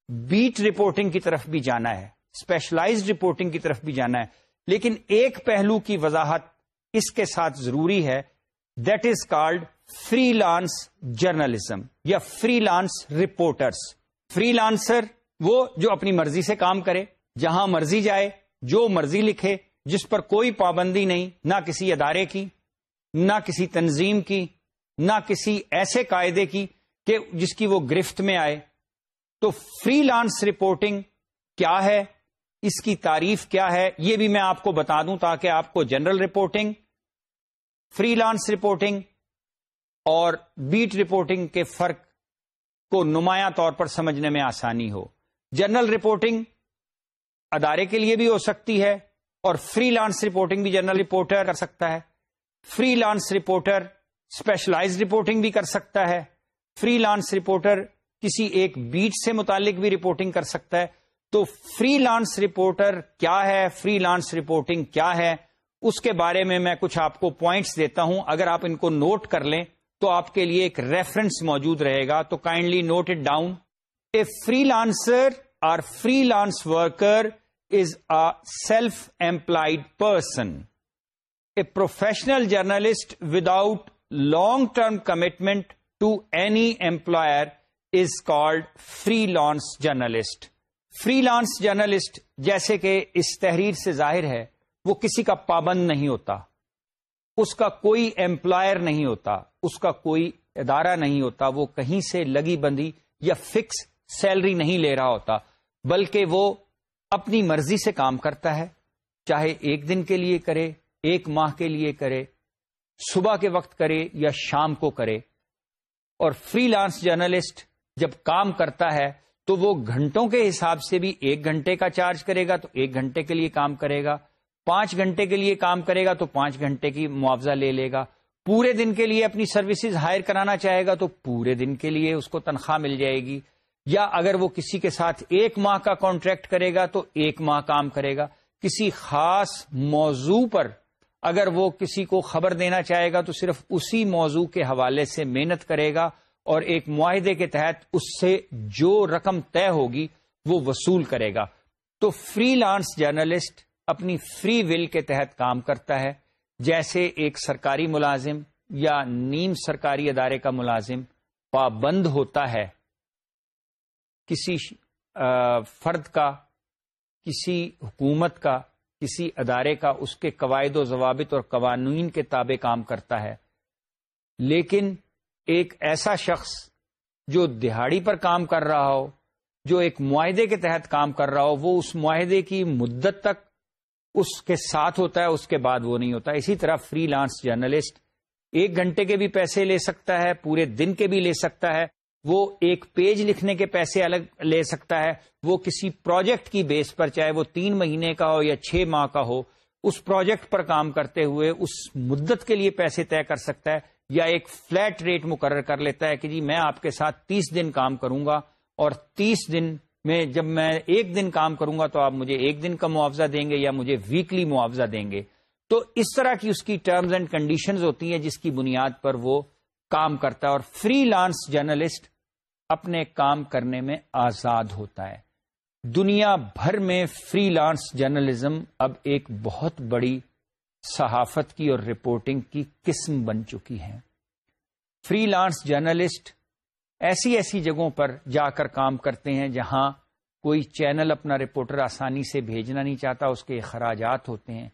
بیٹ رپورٹنگ کی طرف بھی جانا ہے اسپیشلائزڈ رپورٹنگ کی طرف بھی جانا ہے۔ لیکن ایک پہلو کی وضاحت اس کے ساتھ ضروری ہے that is called freelance journalism یا freelance reporters freelancer وہ جو اپنی مرضی سے کام کرے، جہاں مرضی جائے، جو مرضی لکھے جس پر کوئی پابندی نہیں، نہ کسی ادارے کی، نہ کسی تنظیم کی، نہ کسی ایسے قاعدے کی کہ جس کی وہ گرفت میں آئے۔ تو فری لانس رپورٹنگ کیا ہے؟ اس کی تعریف کیا ہے؟ یہ بھی میں آپ کو بتا دوں تاکہ آپ کو general reporting freelance reporting اور بیٹ رپورٹنگ کے فرق کو نمایاں طور پر سمجھنے میں آسانی ہو۔ جنرل رپورٹنگ ادارے کے لیے بھی ہو سکتی ہے اور فری لانس رپورٹنگ بھی جنرل رپورٹر کر سکتا ہے۔ Freelance reporter specialize reporting بھی کر سکتا ہے۔ فری لانس رپورٹر کسی ایک بیٹ سے متعلق بھی رپورٹنگ کر سکتا ہے۔ تو فری لانس رپورٹر کیا ہے؟ فری لانس رپورٹنگ کیا ہے؟ اس کے بارے میں میں کچھ آپ کو پوائنٹس دیتا ہوں۔ اگر آپ ان کو نوٹ کر لیں تو آپ کے لیے ایک ریفرنس موجود رہے گا۔ تو kindly note it down a freelancer or freelance worker is a self employed person a professional journalist without long term commitment to any employer is called freelance journalist freelance journalist جیسے کہ اس تحریر سے ظاہر ہے، وہ کسی کا پابند نہیں ہوتا۔ اس کا کوئی امپلائر نہیں ہوتا، اس کا کوئی ادارہ نہیں ہوتا، وہ کہیں سے لگی بندی یا فکس سیلری نہیں لے رہا ہوتا، بلکہ وہ اپنی مرضی سے کام کرتا ہے، چاہے ایک دن کے لیے کرے، ایک ماہ کے لیے کرے، صبح کے وقت کرے یا شام کو کرے۔ اور فری لانس جرنلسٹ جب کام کرتا ہے، تو وہ گھنٹوں کے حساب سے بھی ایک گھنٹے کا چارج کرے گا، تو ایک گھنٹے کے لیے کام کرے گا۔ پانچ گھنٹے کے لیے کام کرے گا، تو پانچ گھنٹے کی معاوضہ لے لے گا۔ پورے دن کے لیے اپنی سروسز ہائر کرانا چاہے گا، تو پورے دن کے لیے اس کو تنخواہ مل جائے گی۔ یا اگر وہ کسی کے ساتھ ایک ماہ کا کانٹریکٹ کرے گا تو ایک ماہ کام کرے گا۔ کسی خاص موضوع پر اگر وہ کسی کو خبر دینا چاہے گا تو صرف اسی موضوع کے حوالے سے محنت کرے گا اور ایک معاہدے کے تحت اس سے جو رقم طے ہوگی وہ وصول کرے گا۔ تو فری لانس جرنلسٹ اپنی فری ول کے تحت کام کرتا ہے، جیسے ایک سرکاری ملازم یا نیم سرکاری ادارے کا ملازم پابند ہوتا ہے۔ کسی فرد کا، کسی حکومت کا، کسی ادارے کا اس کے قواعد و ضوابط اور قوانین کے تابع کام کرتا ہے۔ لیکن ایک ایسا شخص جو دہاڑی پر کام کر رہا ہو، جو ایک معاہدے کے تحت کام کر رہا ہو، وہ اس معاہدے کی مدت تک اس کے ساتھ ہوتا ہے، اس کے بعد وہ نہیں ہوتا۔ اسی طرح فری لانس جرنلسٹ ایک گھنٹے کے بھی پیسے لے سکتا ہے، پورے دن کے بھی لے سکتا ہے۔ وہ ایک پیج لکھنے کے پیسے الگ لے سکتا ہے، وہ کسی پروجیکٹ کی بیس پر، چاہے وہ تین مہینے کا ہو یا چھ ماہ کا ہو، اس پروجیکٹ پر کام کرتے ہوئے اس مدت کے لیے پیسے طے کر سکتا ہے یا ایک فلیٹ ریٹ مقرر کر لیتا ہے کہ جی میں آپ کے ساتھ تیس دن کام کروں گا اور تیس دن میں جب میں ایک دن کام کروں گا تو آپ مجھے ایک دن کا معاوضہ دیں گے یا مجھے ویکلی معاوضہ دیں گے۔ تو اس طرح کی اس کی ٹرمز اینڈ کنڈیشنز ہوتی ہیں جس کی بنیاد پر وہ کام کرتا ہے اور فری لانس جرنلسٹ اپنے کام کرنے میں آزاد ہوتا ہے۔ دنیا بھر میں فری لانس جرنلزم اب ایک بہت بڑی صحافت کی اور رپورٹنگ کی قسم بن چکی ہے۔ فری لانس جرنلسٹ ایسی ایسی جگہوں پر جا کر کام کرتے ہیں جہاں کوئی چینل اپنا رپورٹر آسانی سے بھیجنا نہیں چاہتا، اس کے اخراجات ہوتے ہیں۔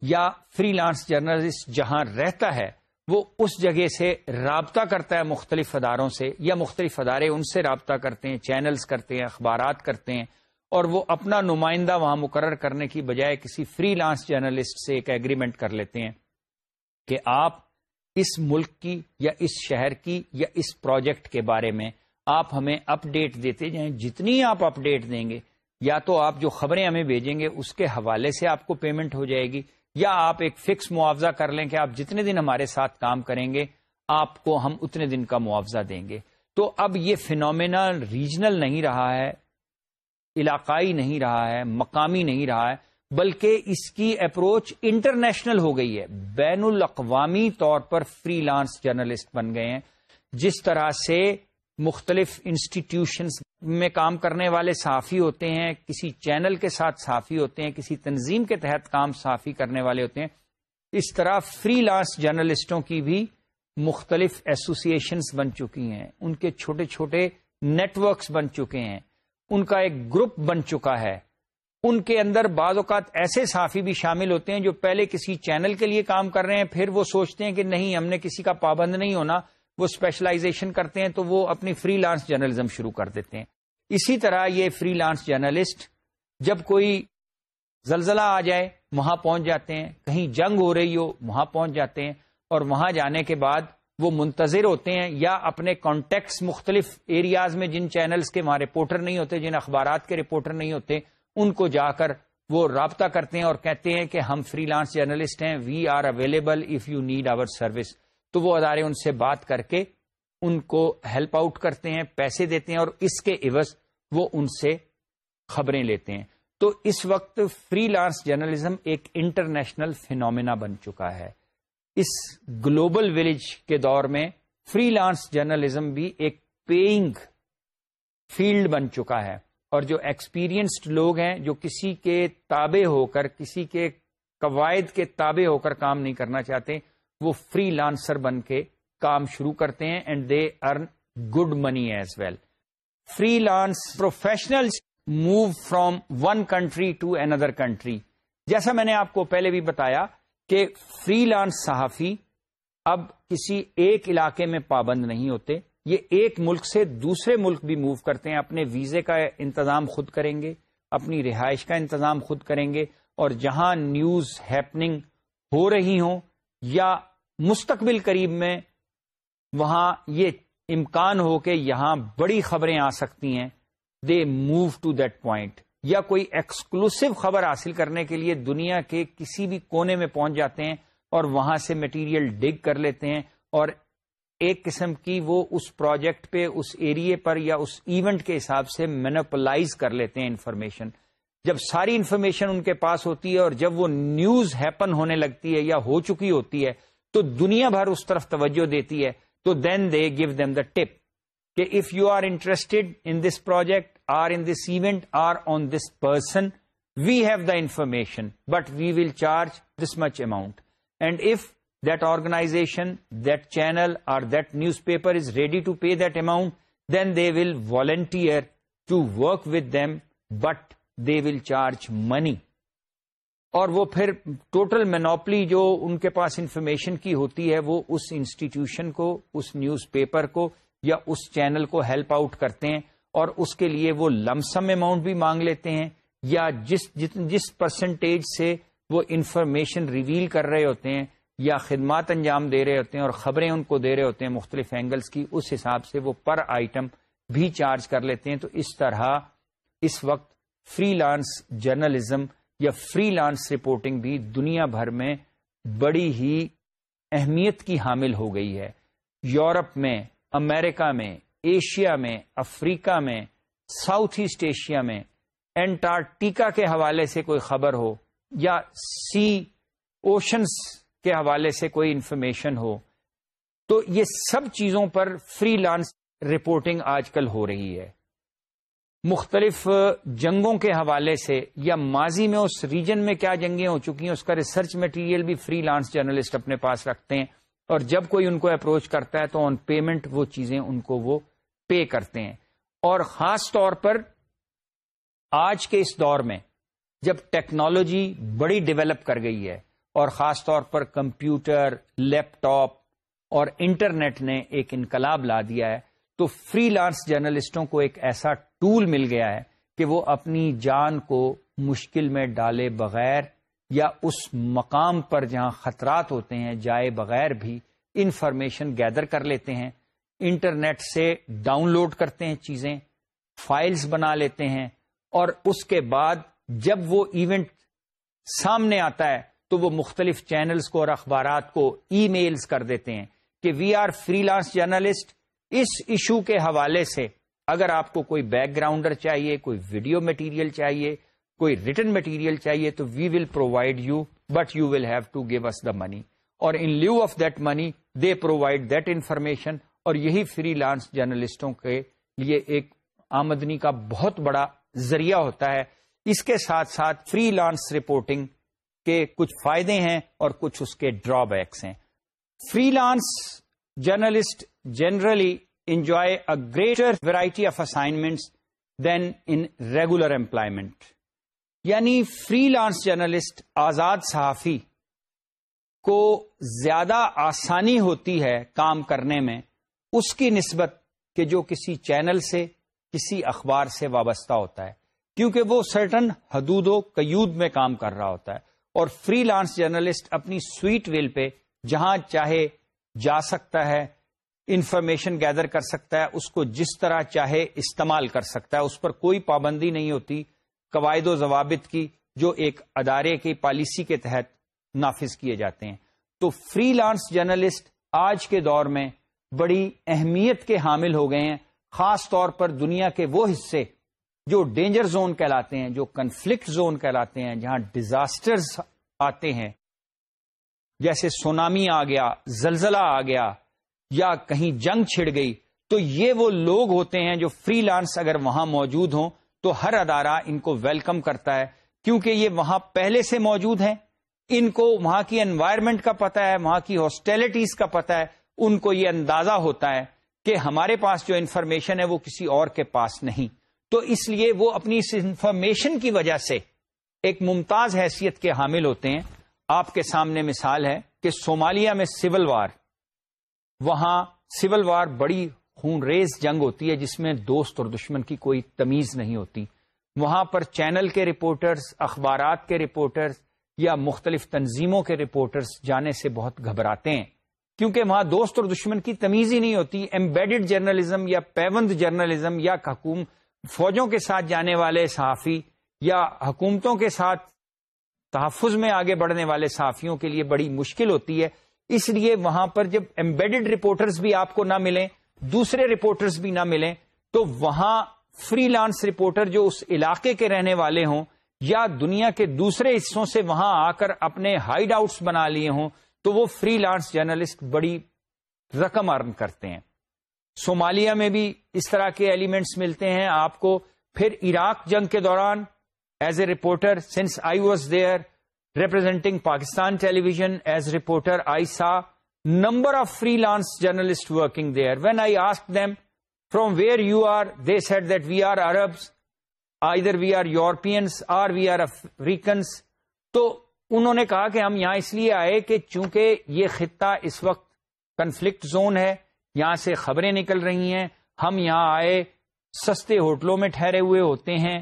یا فری لانس جرنلسٹ جہاں رہتا ہے وہ اس جگہ سے رابطہ کرتا ہے مختلف اداروں سے یا مختلف ادارے ان سے رابطہ کرتے ہیں چینلز کرتے ہیں، اخبارات کرتے ہیں اور وہ اپنا نمائندہ وہاں مقرر کرنے کی بجائے کسی فری لانس جرنلسٹ سے ایک ایگریمنٹ کر لیتے ہیں کہ آپ اس ملک کی یا اس شہر کی یا اس پروجیکٹ کے بارے میں آپ ہمیں اپ ڈیٹ دیتے جائیں۔ جتنی آپ اپ ڈیٹ دیں گے، یا تو آپ جو خبریں ہمیں بھیجیں گے، اس کے حوالے سے آپ کو پیمنٹ ہو جائے گی۔ یا آپ ایک فکس معاوضہ کر لیں کہ آپ جتنے دن ہمارے ساتھ کام کریں گے، آپ کو ہم اتنے دن کا معاوضہ دیں گے۔ تو اب یہ فینومینا ریجنل نہیں رہا ہے، علاقائی نہیں رہا ہے، مقامی نہیں رہا ہے، بلکہ اس کی اپروچ انٹرنیشنل ہو گئی ہے۔ بین الاقوامی طور پر فری لانس جرنلسٹ بن گئے ہیں، جس طرح سے مختلف انسٹیٹیوشنس میں کام کرنے والے صحافی ہوتے ہیں، کسی چینل کے ساتھ صحافی ہوتے ہیں، کسی تنظیم کے تحت کام صحافی کرنے والے ہوتے ہیں۔ اس طرح فری لانس جرنلسٹوں کی بھی مختلف ایسوسیشنس بن چکی ہیں۔ ان کے چھوٹے چھوٹے نیٹورکس بن چکے ہیں۔ ان کا ایک گروپ بن چکا ہے۔ ان کے اندر بعض اوقات ایسے صحافی بھی شامل ہوتے ہیں جو پہلے کسی چینل کے لیے کام کر رہے ہیں، پھر وہ سوچتے ہیں کہ نہیں، ہم نے کسی کا پابند نہیں ہونا۔ وہ اسپیشلائزیشن کرتے ہیں تو وہ اپنی فری لانس جرنلزم شروع کر دیتے ہیں۔ اسی طرح یہ فری لانس جرنلسٹ جب کوئی زلزلہ آ جائے، وہاں پہنچ جاتے ہیں۔ کہیں جنگ ہو رہی ہو، وہاں پہنچ جاتے ہیں اور وہاں جانے کے بعد وہ منتظر ہوتے ہیں یا اپنے کانٹیکٹس مختلف ایریاز میں جن چینلز کے وہاں رپورٹر نہیں ہوتے، جن اخبارات کے رپورٹر نہیں ہوتے، ان کو جا کر وہ رابطہ کرتے ہیں اور کہتے ہیں کہ ہم فری لانس جرنلسٹ ہیں we are available if you need our service تو وہ ادارے ان سے بات کر کے ان کو ہیلپ آؤٹ کرتے ہیں، پیسے دیتے ہیں اور اس کے عوض وہ ان سے خبریں لیتے ہیں۔ تو اس وقت فری لانس جرنلزم ایک انٹرنیشنل فینومینا بن چکا ہے۔ اس گلوبل ولیج کے دور میں فری لانس جرنلزم بھی ایک پیئنگ فیلڈ بن چکا ہے۔ اور جو ایکسپیرینسڈ لوگ ہیں، جو کسی کے تابع ہو کر، کسی کے قواعد کے تابع ہو کر کام نہیں کرنا چاہتے وہ فری لانسر بن کے کام شروع کرتے ہیں and they earn good money as well freelance professional move from one country to another country جیسا میں نے آپ کو پہلے بھی بتایا کہ فری لانس صحافی اب کسی ایک علاقے میں پابند نہیں ہوتے، یہ ایک ملک سے دوسرے ملک بھی موو کرتے ہیں، اپنے ویزے کا انتظام خود کریں گے، اپنی رہائش کا انتظام خود کریں گے اور جہاں نیوز ہیپننگ ہو رہی ہوں یا مستقبل قریب میں وہاں یہ امکان ہو کہ یہاں بڑی خبریں آ سکتی ہیں they move to that point یا کوئی ایکسکلوسو خبر حاصل کرنے کے لیے دنیا کے کسی بھی کونے میں پہنچ جاتے ہیں اور وہاں سے مٹیریل ڈگ کر لیتے ہیں اور ایک قسم کی وہ اس پروجیکٹ پہ، اس ایریے پر یا اس ایونٹ کے حساب سے مینوپلائز کر لیتے ہیں انفارمیشن جب ساری انفارمیشن ان کے پاس ہوتی ہے اور جب وہ نیوز ہیپن ہونے لگتی ہے یا ہو چکی ہوتی ہے، تو دنیا بھر اس طرف توجہ دیتی ہے، تو دین دے گیو دیم دا ٹپ کہ if you are interested in this project or in this event or on this person we have the information but we will charge this much amount and if that organisation that channel or that newspaper is ready to pay that amount then they will volunteer to work with them but they will charge money. اور وہ پھر total monopoly جو ان کے پاس information کی ہوتی ہے، وہ اس institution کو، اس نیوز پیپر کو یا اس چینل کو ہیلپ آؤٹ کرتے ہیں۔ اور اس کے لیے وہ لمسم اماؤنٹ بھی مانگ لیتے ہیں۔ یا جس جس پرسنٹیج سے وہ انفارمیشن ریویل کر رہے ہوتے ہیں یا خدمات انجام دے رہے ہوتے ہیں اور خبریں ان کو دے رہے ہوتے ہیں مختلف اینگلز کی، اس حساب سے وہ پر آئٹم بھی چارج کر لیتے ہیں۔ تو اس طرح اس وقت فری لانس جرنلزم یا فری لانس رپورٹنگ بھی دنیا بھر میں بڑی ہی اہمیت کی حامل ہو گئی ہے۔ یورپ میں، امریکہ میں، ایشیا میں، افریقہ میں، ساؤتھ ایسٹ ایشیا میں اینٹارکٹیکا کے حوالے سے کوئی خبر ہو یا سی اوشنس کے حوالے سے کوئی انفارمیشن ہو، تو یہ سب چیزوں پر فری لانس رپورٹنگ آج کل ہو رہی ہے۔ مختلف جنگوں کے حوالے سے یا ماضی میں اس ریجن میں کیا جنگیں ہو چکی ہیں، اس کا ریسرچ میٹیریل بھی فری لانس جرنلسٹ اپنے پاس رکھتے ہیں۔ اور جب کوئی ان کو اپروچ کرتا ہے تو آن پیمنٹ وہ چیزیں ان کو وہ پے کرتے ہیں۔ اور خاص طور پر آج کے اس دور میں جب ٹیکنالوجی بڑی ڈیولپ کر گئی ہے اور خاص طور پر کمپیوٹر لیپ ٹاپ اور انٹرنیٹ نے ایک انقلاب لا دیا ہے، تو فری لانس جرنلسٹوں کو ایک ایسا ٹول مل گیا ہے کہ وہ اپنی جان کو مشکل میں ڈالے بغیر یا اس مقام پر جہاں خطرات ہوتے ہیں جائے بغیر بھی انفارمیشن گیدر کر لیتے ہیں، انٹرنیٹ سے ڈاؤن لوڈ کرتے ہیں چیزیں، فائلز بنا لیتے ہیں اور اس کے بعد جب وہ ایونٹ سامنے آتا ہے تو وہ مختلف چینلز کو اور اخبارات کو ای میلز کر دیتے ہیں کہ we are freelance journalist اس ایشو کے حوالے سے اگر آپ کو کوئی بیک گراؤنڈر چاہیے، کوئی ویڈیو مٹیریل چاہیے، کوئی ریٹرن مٹیریل چاہیے، تو we will provide you but you will have to give us the money اور in lieu of that money they provide that information اور یہی فری لانس جرنلسٹوں کے لیے ایک آمدنی کا بہت بڑا ذریعہ ہوتا ہے۔ اس کے ساتھ ساتھ فری لانس رپورٹنگ کے کچھ فائدے ہیں اور کچھ اس کے ڈرا بیکس ہیں۔ Freelance journalist generally enjoy a greater variety of assignments than in regular employment یعنی فری لانس جرنلسٹ آزاد صحافی کو زیادہ آسانی ہوتی ہے کام کرنے میں، اس کی نسبت کہ جو کسی چینل سے، کسی اخبار سے وابستہ ہوتا ہے۔ کیونکہ وہ سرٹن حدود و قیود میں کام کر رہا ہوتا ہے۔ اور فری لانس جرنلسٹ اپنی سویٹ ویل پہ جہاں چاہے جا سکتا ہے انفارمیشن گیدر کر سکتا ہے، اس کو جس طرح چاہے استعمال کر سکتا ہے۔ اس پر کوئی پابندی نہیں ہوتی، قواعد و ضوابط کی، جو ایک ادارے کی پالیسی کے تحت نافذ کیے جاتے ہیں۔ تو فری لانس جرنلسٹ آج کے دور میں بڑی اہمیت کے حامل ہو گئے ہیں۔ خاص طور پر دنیا کے وہ حصے جو ڈینجر زون کہلاتے ہیں، جو کنفلکٹ زون کہلاتے ہیں، جہاں ڈیزاسٹرز آتے ہیں۔ جیسے سونامی آ گیا، زلزلہ آ گیا یا کہیں جنگ چھڑ گئی، تو یہ وہ لوگ ہوتے ہیں جو فری لانس اگر وہاں موجود ہوں، تو ہر ادارہ ان کو ویلکم کرتا ہے، کیونکہ یہ وہاں پہلے سے موجود ہیں۔ ان کو وہاں کی انوائرمنٹ کا پتا ہے، وہاں کی ہاسٹیلٹیز کا پتا ہے۔ ان کو یہ اندازہ ہوتا ہے کہ ہمارے پاس جو انفارمیشن ہے وہ کسی اور کے پاس نہیں۔ تو اس لیے وہ اپنی اس انفارمیشن کی وجہ سے ایک ممتاز حیثیت کے حامل ہوتے ہیں۔ آپ کے سامنے مثال ہے کہ صومالیہ میں سول وار وہاں سول وار بڑی خون ریز جنگ ہوتی ہے جس میں دوست اور دشمن کی کوئی تمیز نہیں ہوتی۔ وہاں پر چینل کے رپورٹرز، اخبارات کے رپورٹرز یا مختلف تنظیموں کے رپورٹرز جانے سے بہت گھبراتے ہیں۔ کیونکہ وہاں دوست اور دشمن کی تمیز ہی نہیں ہوتی ایمبیڈڈ جرنلزم یا پیوند جرنلزم یا حکوم، فوجوں کے ساتھ جانے والے صحافی یا حکومتوں کے ساتھ تحفظ میں آگے بڑھنے والے صحافیوں کے لیے بڑی مشکل ہوتی ہے۔ اس لیے وہاں پر جب ایمبیڈڈ رپورٹرز بھی آپ کو نہ ملیں، دوسرے رپورٹرز بھی نہ ملیں، تو وہاں فری لانس رپورٹر جو اس علاقے کے رہنے والے ہوں یا دنیا کے دوسرے حصوں سے وہاں آ کر اپنے ہائیڈ آؤٹس بنا لیے ہوں، تو وہ فری لانس جرنلسٹ بڑی رقم ارن کرتے ہیں۔ صومالیہ میں بھی اس طرح کے ایلیمنٹس ملتے ہیں۔ آپ کو پھر عراق جنگ کے دوران as a reporter since I was there representing Pakistan television as reporter I saw number of freelance journalist working there when I ask them from where you are they said that we are Arabs either we are Europeans or we are Africans تو انہوں نے کہا کہ ہم یہاں اس لیے آئے کہ چونکہ یہ خطہ اس وقت کنفلکٹ زون ہے، یہاں سے خبریں نکل رہی ہیں، ہم یہاں آئے، سستے ہوٹلوں میں ٹھہرے ہوئے ہوتے ہیں۔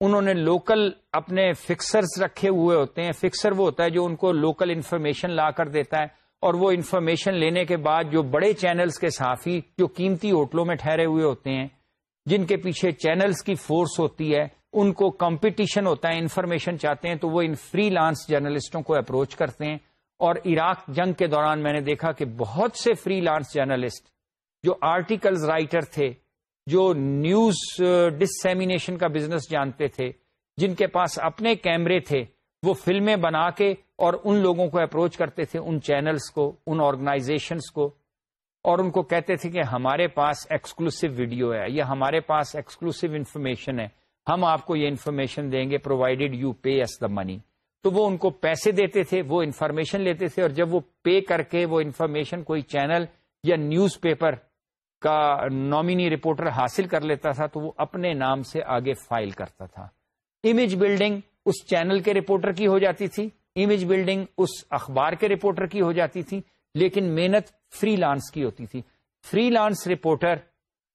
انہوں نے لوکل اپنے فکسرز رکھے ہوئے ہوتے ہیں۔ فکسر وہ ہوتا ہے جو ان کو لوکل انفارمیشن لا کر دیتا ہے اور وہ انفارمیشن لینے کے بعد جو بڑے چینلز کے صحافی جو قیمتی ہوٹلوں میں ٹھہرے ہوئے ہوتے ہیں، جن کے پیچھے چینلز کی فورس ہوتی ہے، ان کو کمپٹیشن ہوتا ہے انفارمیشن چاہتے ہیں تو وہ ان فری لانس جرنلسٹوں کو اپروچ کرتے ہیں۔ اور عراق جنگ کے دوران میں نے دیکھا کہ بہت سے فری لانس جرنلسٹ جو آرٹیکلز رائٹر تھے جو نیوز ڈسمینیشن کا بزنس جانتے تھے، جن کے پاس اپنے کیمرے تھے، وہ فلمیں بنا کے اور ان لوگوں کو اپروچ کرتے تھے، ان چینلز کو، ان آرگنائزیشنس کو، اور ان کو کہتے تھے کہ ہمارے پاس ایکسکلوسو ویڈیو ہے یا ہمارے پاس ایکسکلوسو انفارمیشن ہے، ہم آپ کو یہ انفارمیشن دیں گے provided you pay us the money تو وہ ان کو پیسے دیتے تھے، وہ انفارمیشن لیتے تھے، اور جب وہ پے کر کے وہ انفارمیشن کوئی چینل یا نیوز پیپر کا نامنی رپورٹر حاصل کر لیتا تھا تو وہ اپنے نام سے آگے فائل کرتا تھا۔ امیج بلڈنگ اس چینل کے رپورٹر کی ہو جاتی تھی۔ امیج بلڈنگ اس اخبار کے رپورٹر کی ہو جاتی تھی۔ لیکن محنت فری لانس کی ہوتی تھی۔ فری لانس رپورٹر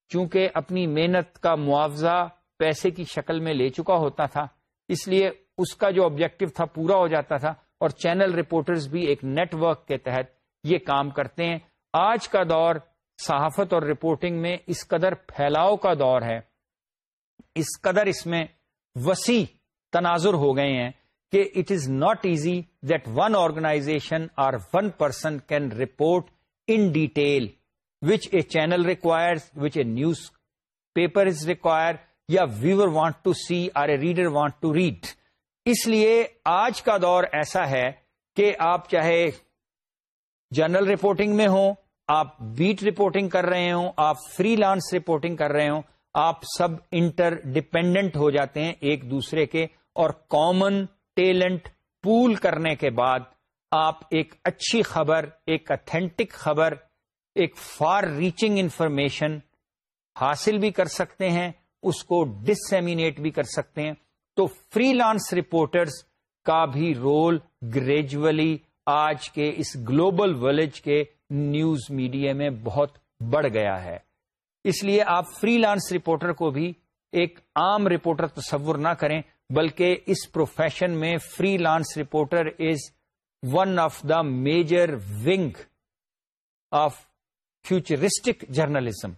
چونکہ اپنی محنت کا معاوضہ پیسے کی شکل میں لے چکا ہوتا تھا، اس لیے اس کا جو آبجیکٹو تھا پورا ہو جاتا تھا۔ اور چینل رپورٹرز بھی ایک نیٹ ورک کے تحت یہ کام کرتے ہیں۔ آج کا دور صحافت اور رپورٹنگ میں اس قدر پھیلاؤ کا دور ہے، اس قدر اس میں وسیع تناظر ہو گئے ہیں کہ it is not easy that one organisation or one person can report in detail which a channel require which a newspaper is require یا viewer want to see or a reader want to read اس لیے آج کا دور ایسا ہے کہ آپ چاہے جنرل رپورٹنگ میں ہوں آپ بیٹ رپورٹنگ کر رہے ہوں، آپ فری لانس رپورٹنگ کر رہے ہوں، آپ سب انٹر ڈپینڈنٹ ہو جاتے ہیں ایک دوسرے کے، اور کامن ٹیلنٹ پول کرنے کے بعد آپ ایک اچھی خبر، ایک اتھینٹک خبر، ایک فار ریچنگ انفارمیشن حاصل بھی کر سکتے ہیں، اس کو ڈسمینیٹ بھی کر سکتے ہیں۔ تو فری لانس رپورٹرز کا بھی رول گریجولی آج کے اس گلوبل ولیج کے نیوز میڈیا میں بہت بڑھ گیا ہے۔ اس لیے آپ فری لانس رپورٹر کو بھی ایک عام رپورٹر تصور نہ کریں، بلکہ اس پروفیشن میں freelance reporter is one of the major wing of futuristic journalism.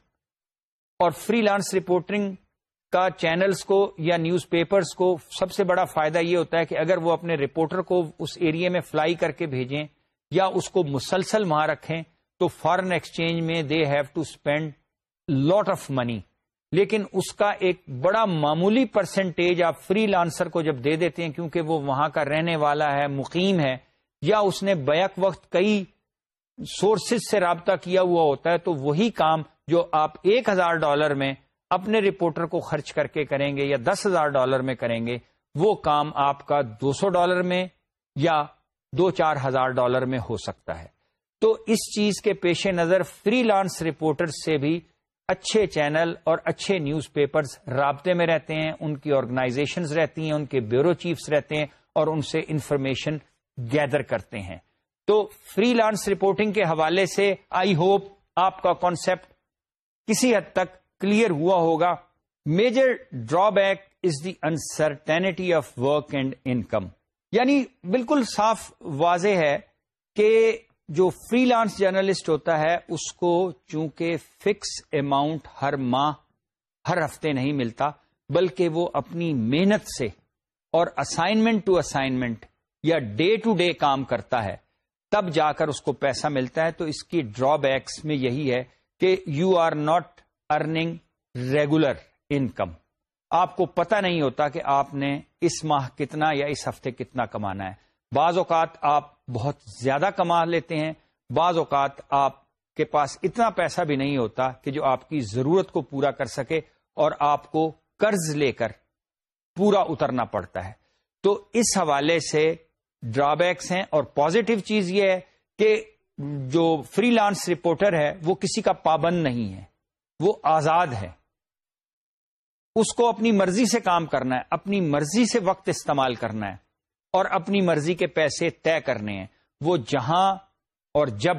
اور فری لانس رپورٹنگ کا چینلز کو یا نیوز پیپرز کو سب سے بڑا فائدہ یہ ہوتا ہے کہ اگر وہ اپنے رپورٹر کو اس ایریا میں فلائی کر کے بھیجیں یا اس کو مسلسل وہاں رکھیں تو فارن ایکسچینج میں they have to spend lot of money لیکن اس کا ایک بڑا معمولی پرسنٹیج آپ فری لانسر کو جب دے دیتے ہیں کیونکہ وہ وہاں کا رہنے والا ہے، مقیم ہے، یا اس نے بیک وقت کئی سورسز سے رابطہ کیا ہوا ہوتا ہے تو وہی کام جو آپ ایک ہزار ڈالر میں اپنے رپورٹر کو خرچ کر کے کریں گے یا دس ہزار ڈالر میں کریں گے، وہ کام آپ کا دو سو ڈالر میں یا دو چار ہزار ڈالر میں ہو سکتا ہے۔ تو اس چیز کے پیش نظر فری لانس رپورٹر سے بھی اچھے چینل اور اچھے نیوز پیپرز رابطے میں رہتے ہیں، ان کی آرگنائزیشنز رہتی ہیں، ان کے بیورو چیفز رہتے ہیں اور ان سے انفارمیشن گیدر کرتے ہیں۔ تو فری لانس رپورٹنگ کے حوالے سے آئی ہوپ آپ کا کانسیپٹ کسی حد تک کلیئر ہوا ہوگا۔ Major drawback is the uncertainty of work and income یعنی بالکل صاف واضح ہے کہ جو فری لانس جرنلسٹ ہوتا ہے، اس کو چونکہ فکس اماؤنٹ ہر ماہ، ہر ہفتے نہیں ملتا، بلکہ وہ اپنی محنت سے اور اسائنمنٹ ٹو اسائنمنٹ یا ڈے ٹو ڈے کام کرتا ہے، تب جا کر اس کو پیسہ ملتا ہے۔ تو اس کی ڈرا بیکس میں یہی ہے کہ you are not earning regular income آپ کو پتا نہیں ہوتا کہ آپ نے اس ماہ کتنا یا اس ہفتے کتنا کمانا ہے۔ بعض اوقات آپ بہت زیادہ کما لیتے ہیں، بعض اوقات آپ کے پاس اتنا پیسہ بھی نہیں ہوتا کہ جو آپ کی ضرورت کو پورا کر سکے اور آپ کو قرض لے کر پورا اترنا پڑتا ہے۔ تو اس حوالے سے ڈرا بیکس ہیں اور پازیٹو چیز یہ ہے کہ جو فری لانس رپورٹر ہے، وہ کسی کا پابند نہیں ہے۔ وہ آزاد ہے۔ اس کو اپنی مرضی سے کام کرنا ہے، اپنی مرضی سے وقت استعمال کرنا ہے اور اپنی مرضی کے پیسے طے کرنے ہیں۔ وہ جہاں اور جب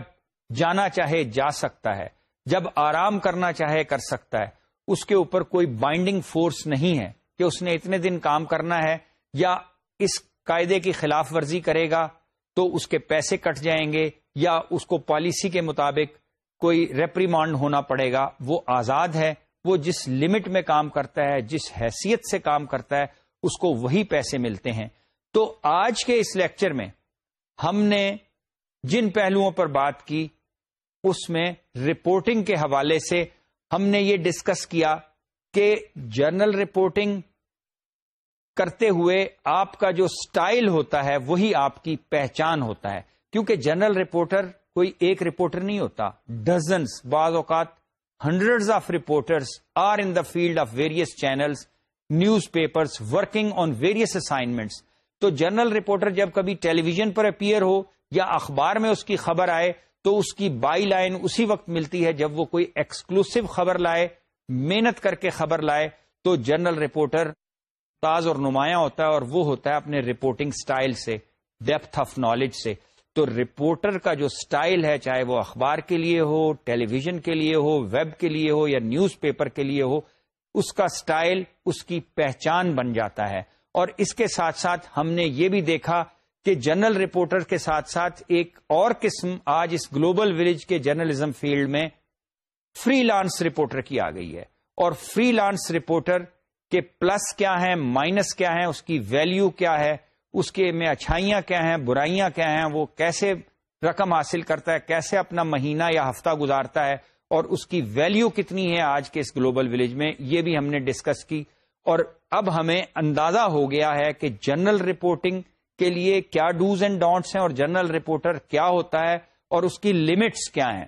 جانا چاہے جا سکتا ہے، جب آرام کرنا چاہے کر سکتا ہے۔ اس کے اوپر کوئی بائنڈنگ فورس نہیں ہے کہ اس نے اتنے دن کام کرنا ہے یا اس قاعدے کی خلاف ورزی کرے گا تو اس کے پیسے کٹ جائیں گے یا اس کو پالیسی کے مطابق کوئی ریپریمانڈ ہونا پڑے گا۔ وہ آزاد ہے وہ جس لمٹ میں کام کرتا ہے، جس حیثیت سے کام کرتا ہے، اس کو وہی پیسے ملتے ہیں۔ تو آج کے اس لیکچر میں ہم نے جن پہلوؤں پر بات کی، اس میں رپورٹنگ کے حوالے سے ہم نے یہ ڈسکس کیا کہ جرنل رپورٹنگ کرتے ہوئے آپ کا جو سٹائل ہوتا ہے، وہی آپ کی پہچان ہوتا ہے۔ کیونکہ جنرل رپورٹر کوئی ایک رپورٹر نہیں ہوتا ڈزنس بعض اوقات hundred of reporters are in the field of various channels newspapers working on various assignments تو جنرل رپورٹر جب کبھی ٹیلی ویژن پر اپیئر ہو یا اخبار میں اس کی خبر آئے تو اس کی بائی لائن اسی وقت ملتی ہے جب وہ کوئی ایکسکلوسو خبر لائے، محنت کر کے خبر لائے۔ تو جنرل رپورٹر تاز اور نمایاں ہوتا ہے اور وہ ہوتا ہے اپنے رپورٹنگ سٹائل سے ڈیپتھ آف نالج سے۔ تو رپورٹر کا جو سٹائل ہے، چاہے وہ اخبار کے لیے ہو ٹیلی ویژن کے لیے ہو، ویب کے لیے ہو یا نیوز پیپر کے لیے ہو، اس کا سٹائل، اس کی پہچان بن جاتا ہے۔ اور اس کے ساتھ ساتھ ہم نے یہ بھی دیکھا کہ جنرل رپورٹر کے ساتھ ساتھ ایک اور قسم آج اس گلوبل ولیج کے جرنلزم فیلڈ میں فری لانس رپورٹر کی آ گئی ہے۔ اور فری لانس رپورٹر کے پلس کیا ہیں، مائنس کیا ہیں، اس کی ویلیو کیا ہے اس کے میں اچھائیاں کیا ہیں، برائیاں کیا ہیں، وہ کیسے رقم حاصل کرتا ہے، کیسے اپنا مہینہ یا ہفتہ گزارتا ہے اور اس کی ویلیو کتنی ہے آج کے اس گلوبل ولیج میں، یہ بھی ہم نے ڈسکس کی اور اب ہمیں اندازہ ہو گیا ہے کہ جنرل رپورٹنگ کے لیے کیا ڈوز اینڈ ڈونٹس ہیں اور جنرل رپورٹر کیا ہوتا ہے اور اس کی لمٹس کیا ہیں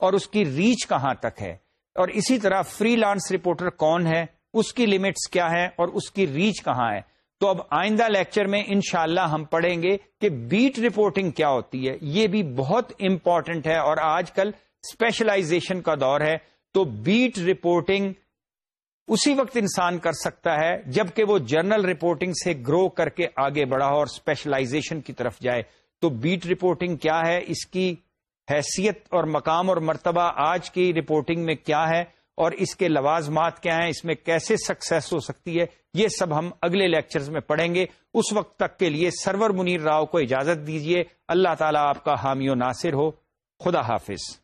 اور اس کی ریچ کہاں تک ہے اور اسی طرح فری لانس رپورٹر کون ہے، اس کی لمٹس کیا ہے اور اس کی ریچ کہاں ہے تو اب آئندہ لیکچر میں انشاءاللہ ہم پڑھیں گے کہ بیٹ رپورٹنگ کیا ہوتی ہے۔ یہ بھی بہت امپورٹنٹ ہے اور آج کل اسپیشلائزیشن کا دور ہے۔ تو بیٹ رپورٹنگ اسی وقت انسان کر سکتا ہے جبکہ وہ جرنل رپورٹنگ سے گرو کر کے آگے بڑھا اور اسپیشلائزیشن کی طرف جائے۔ تو بیٹ رپورٹنگ کیا ہے؟ اس کی حیثیت اور مقام اور مرتبہ آج کی رپورٹنگ میں کیا ہے؟ اور اس کے لوازمات کیا ہیں؟ اس میں کیسے سکسیس ہو سکتی ہے؟ یہ سب ہم اگلے لیکچرز میں پڑھیں گے۔ اس وقت تک کے لیے سرور منیر راؤ کو اجازت دیجیے اللہ تعالیٰ آپ کا حامی و ناصر ہو۔ خدا حافظ۔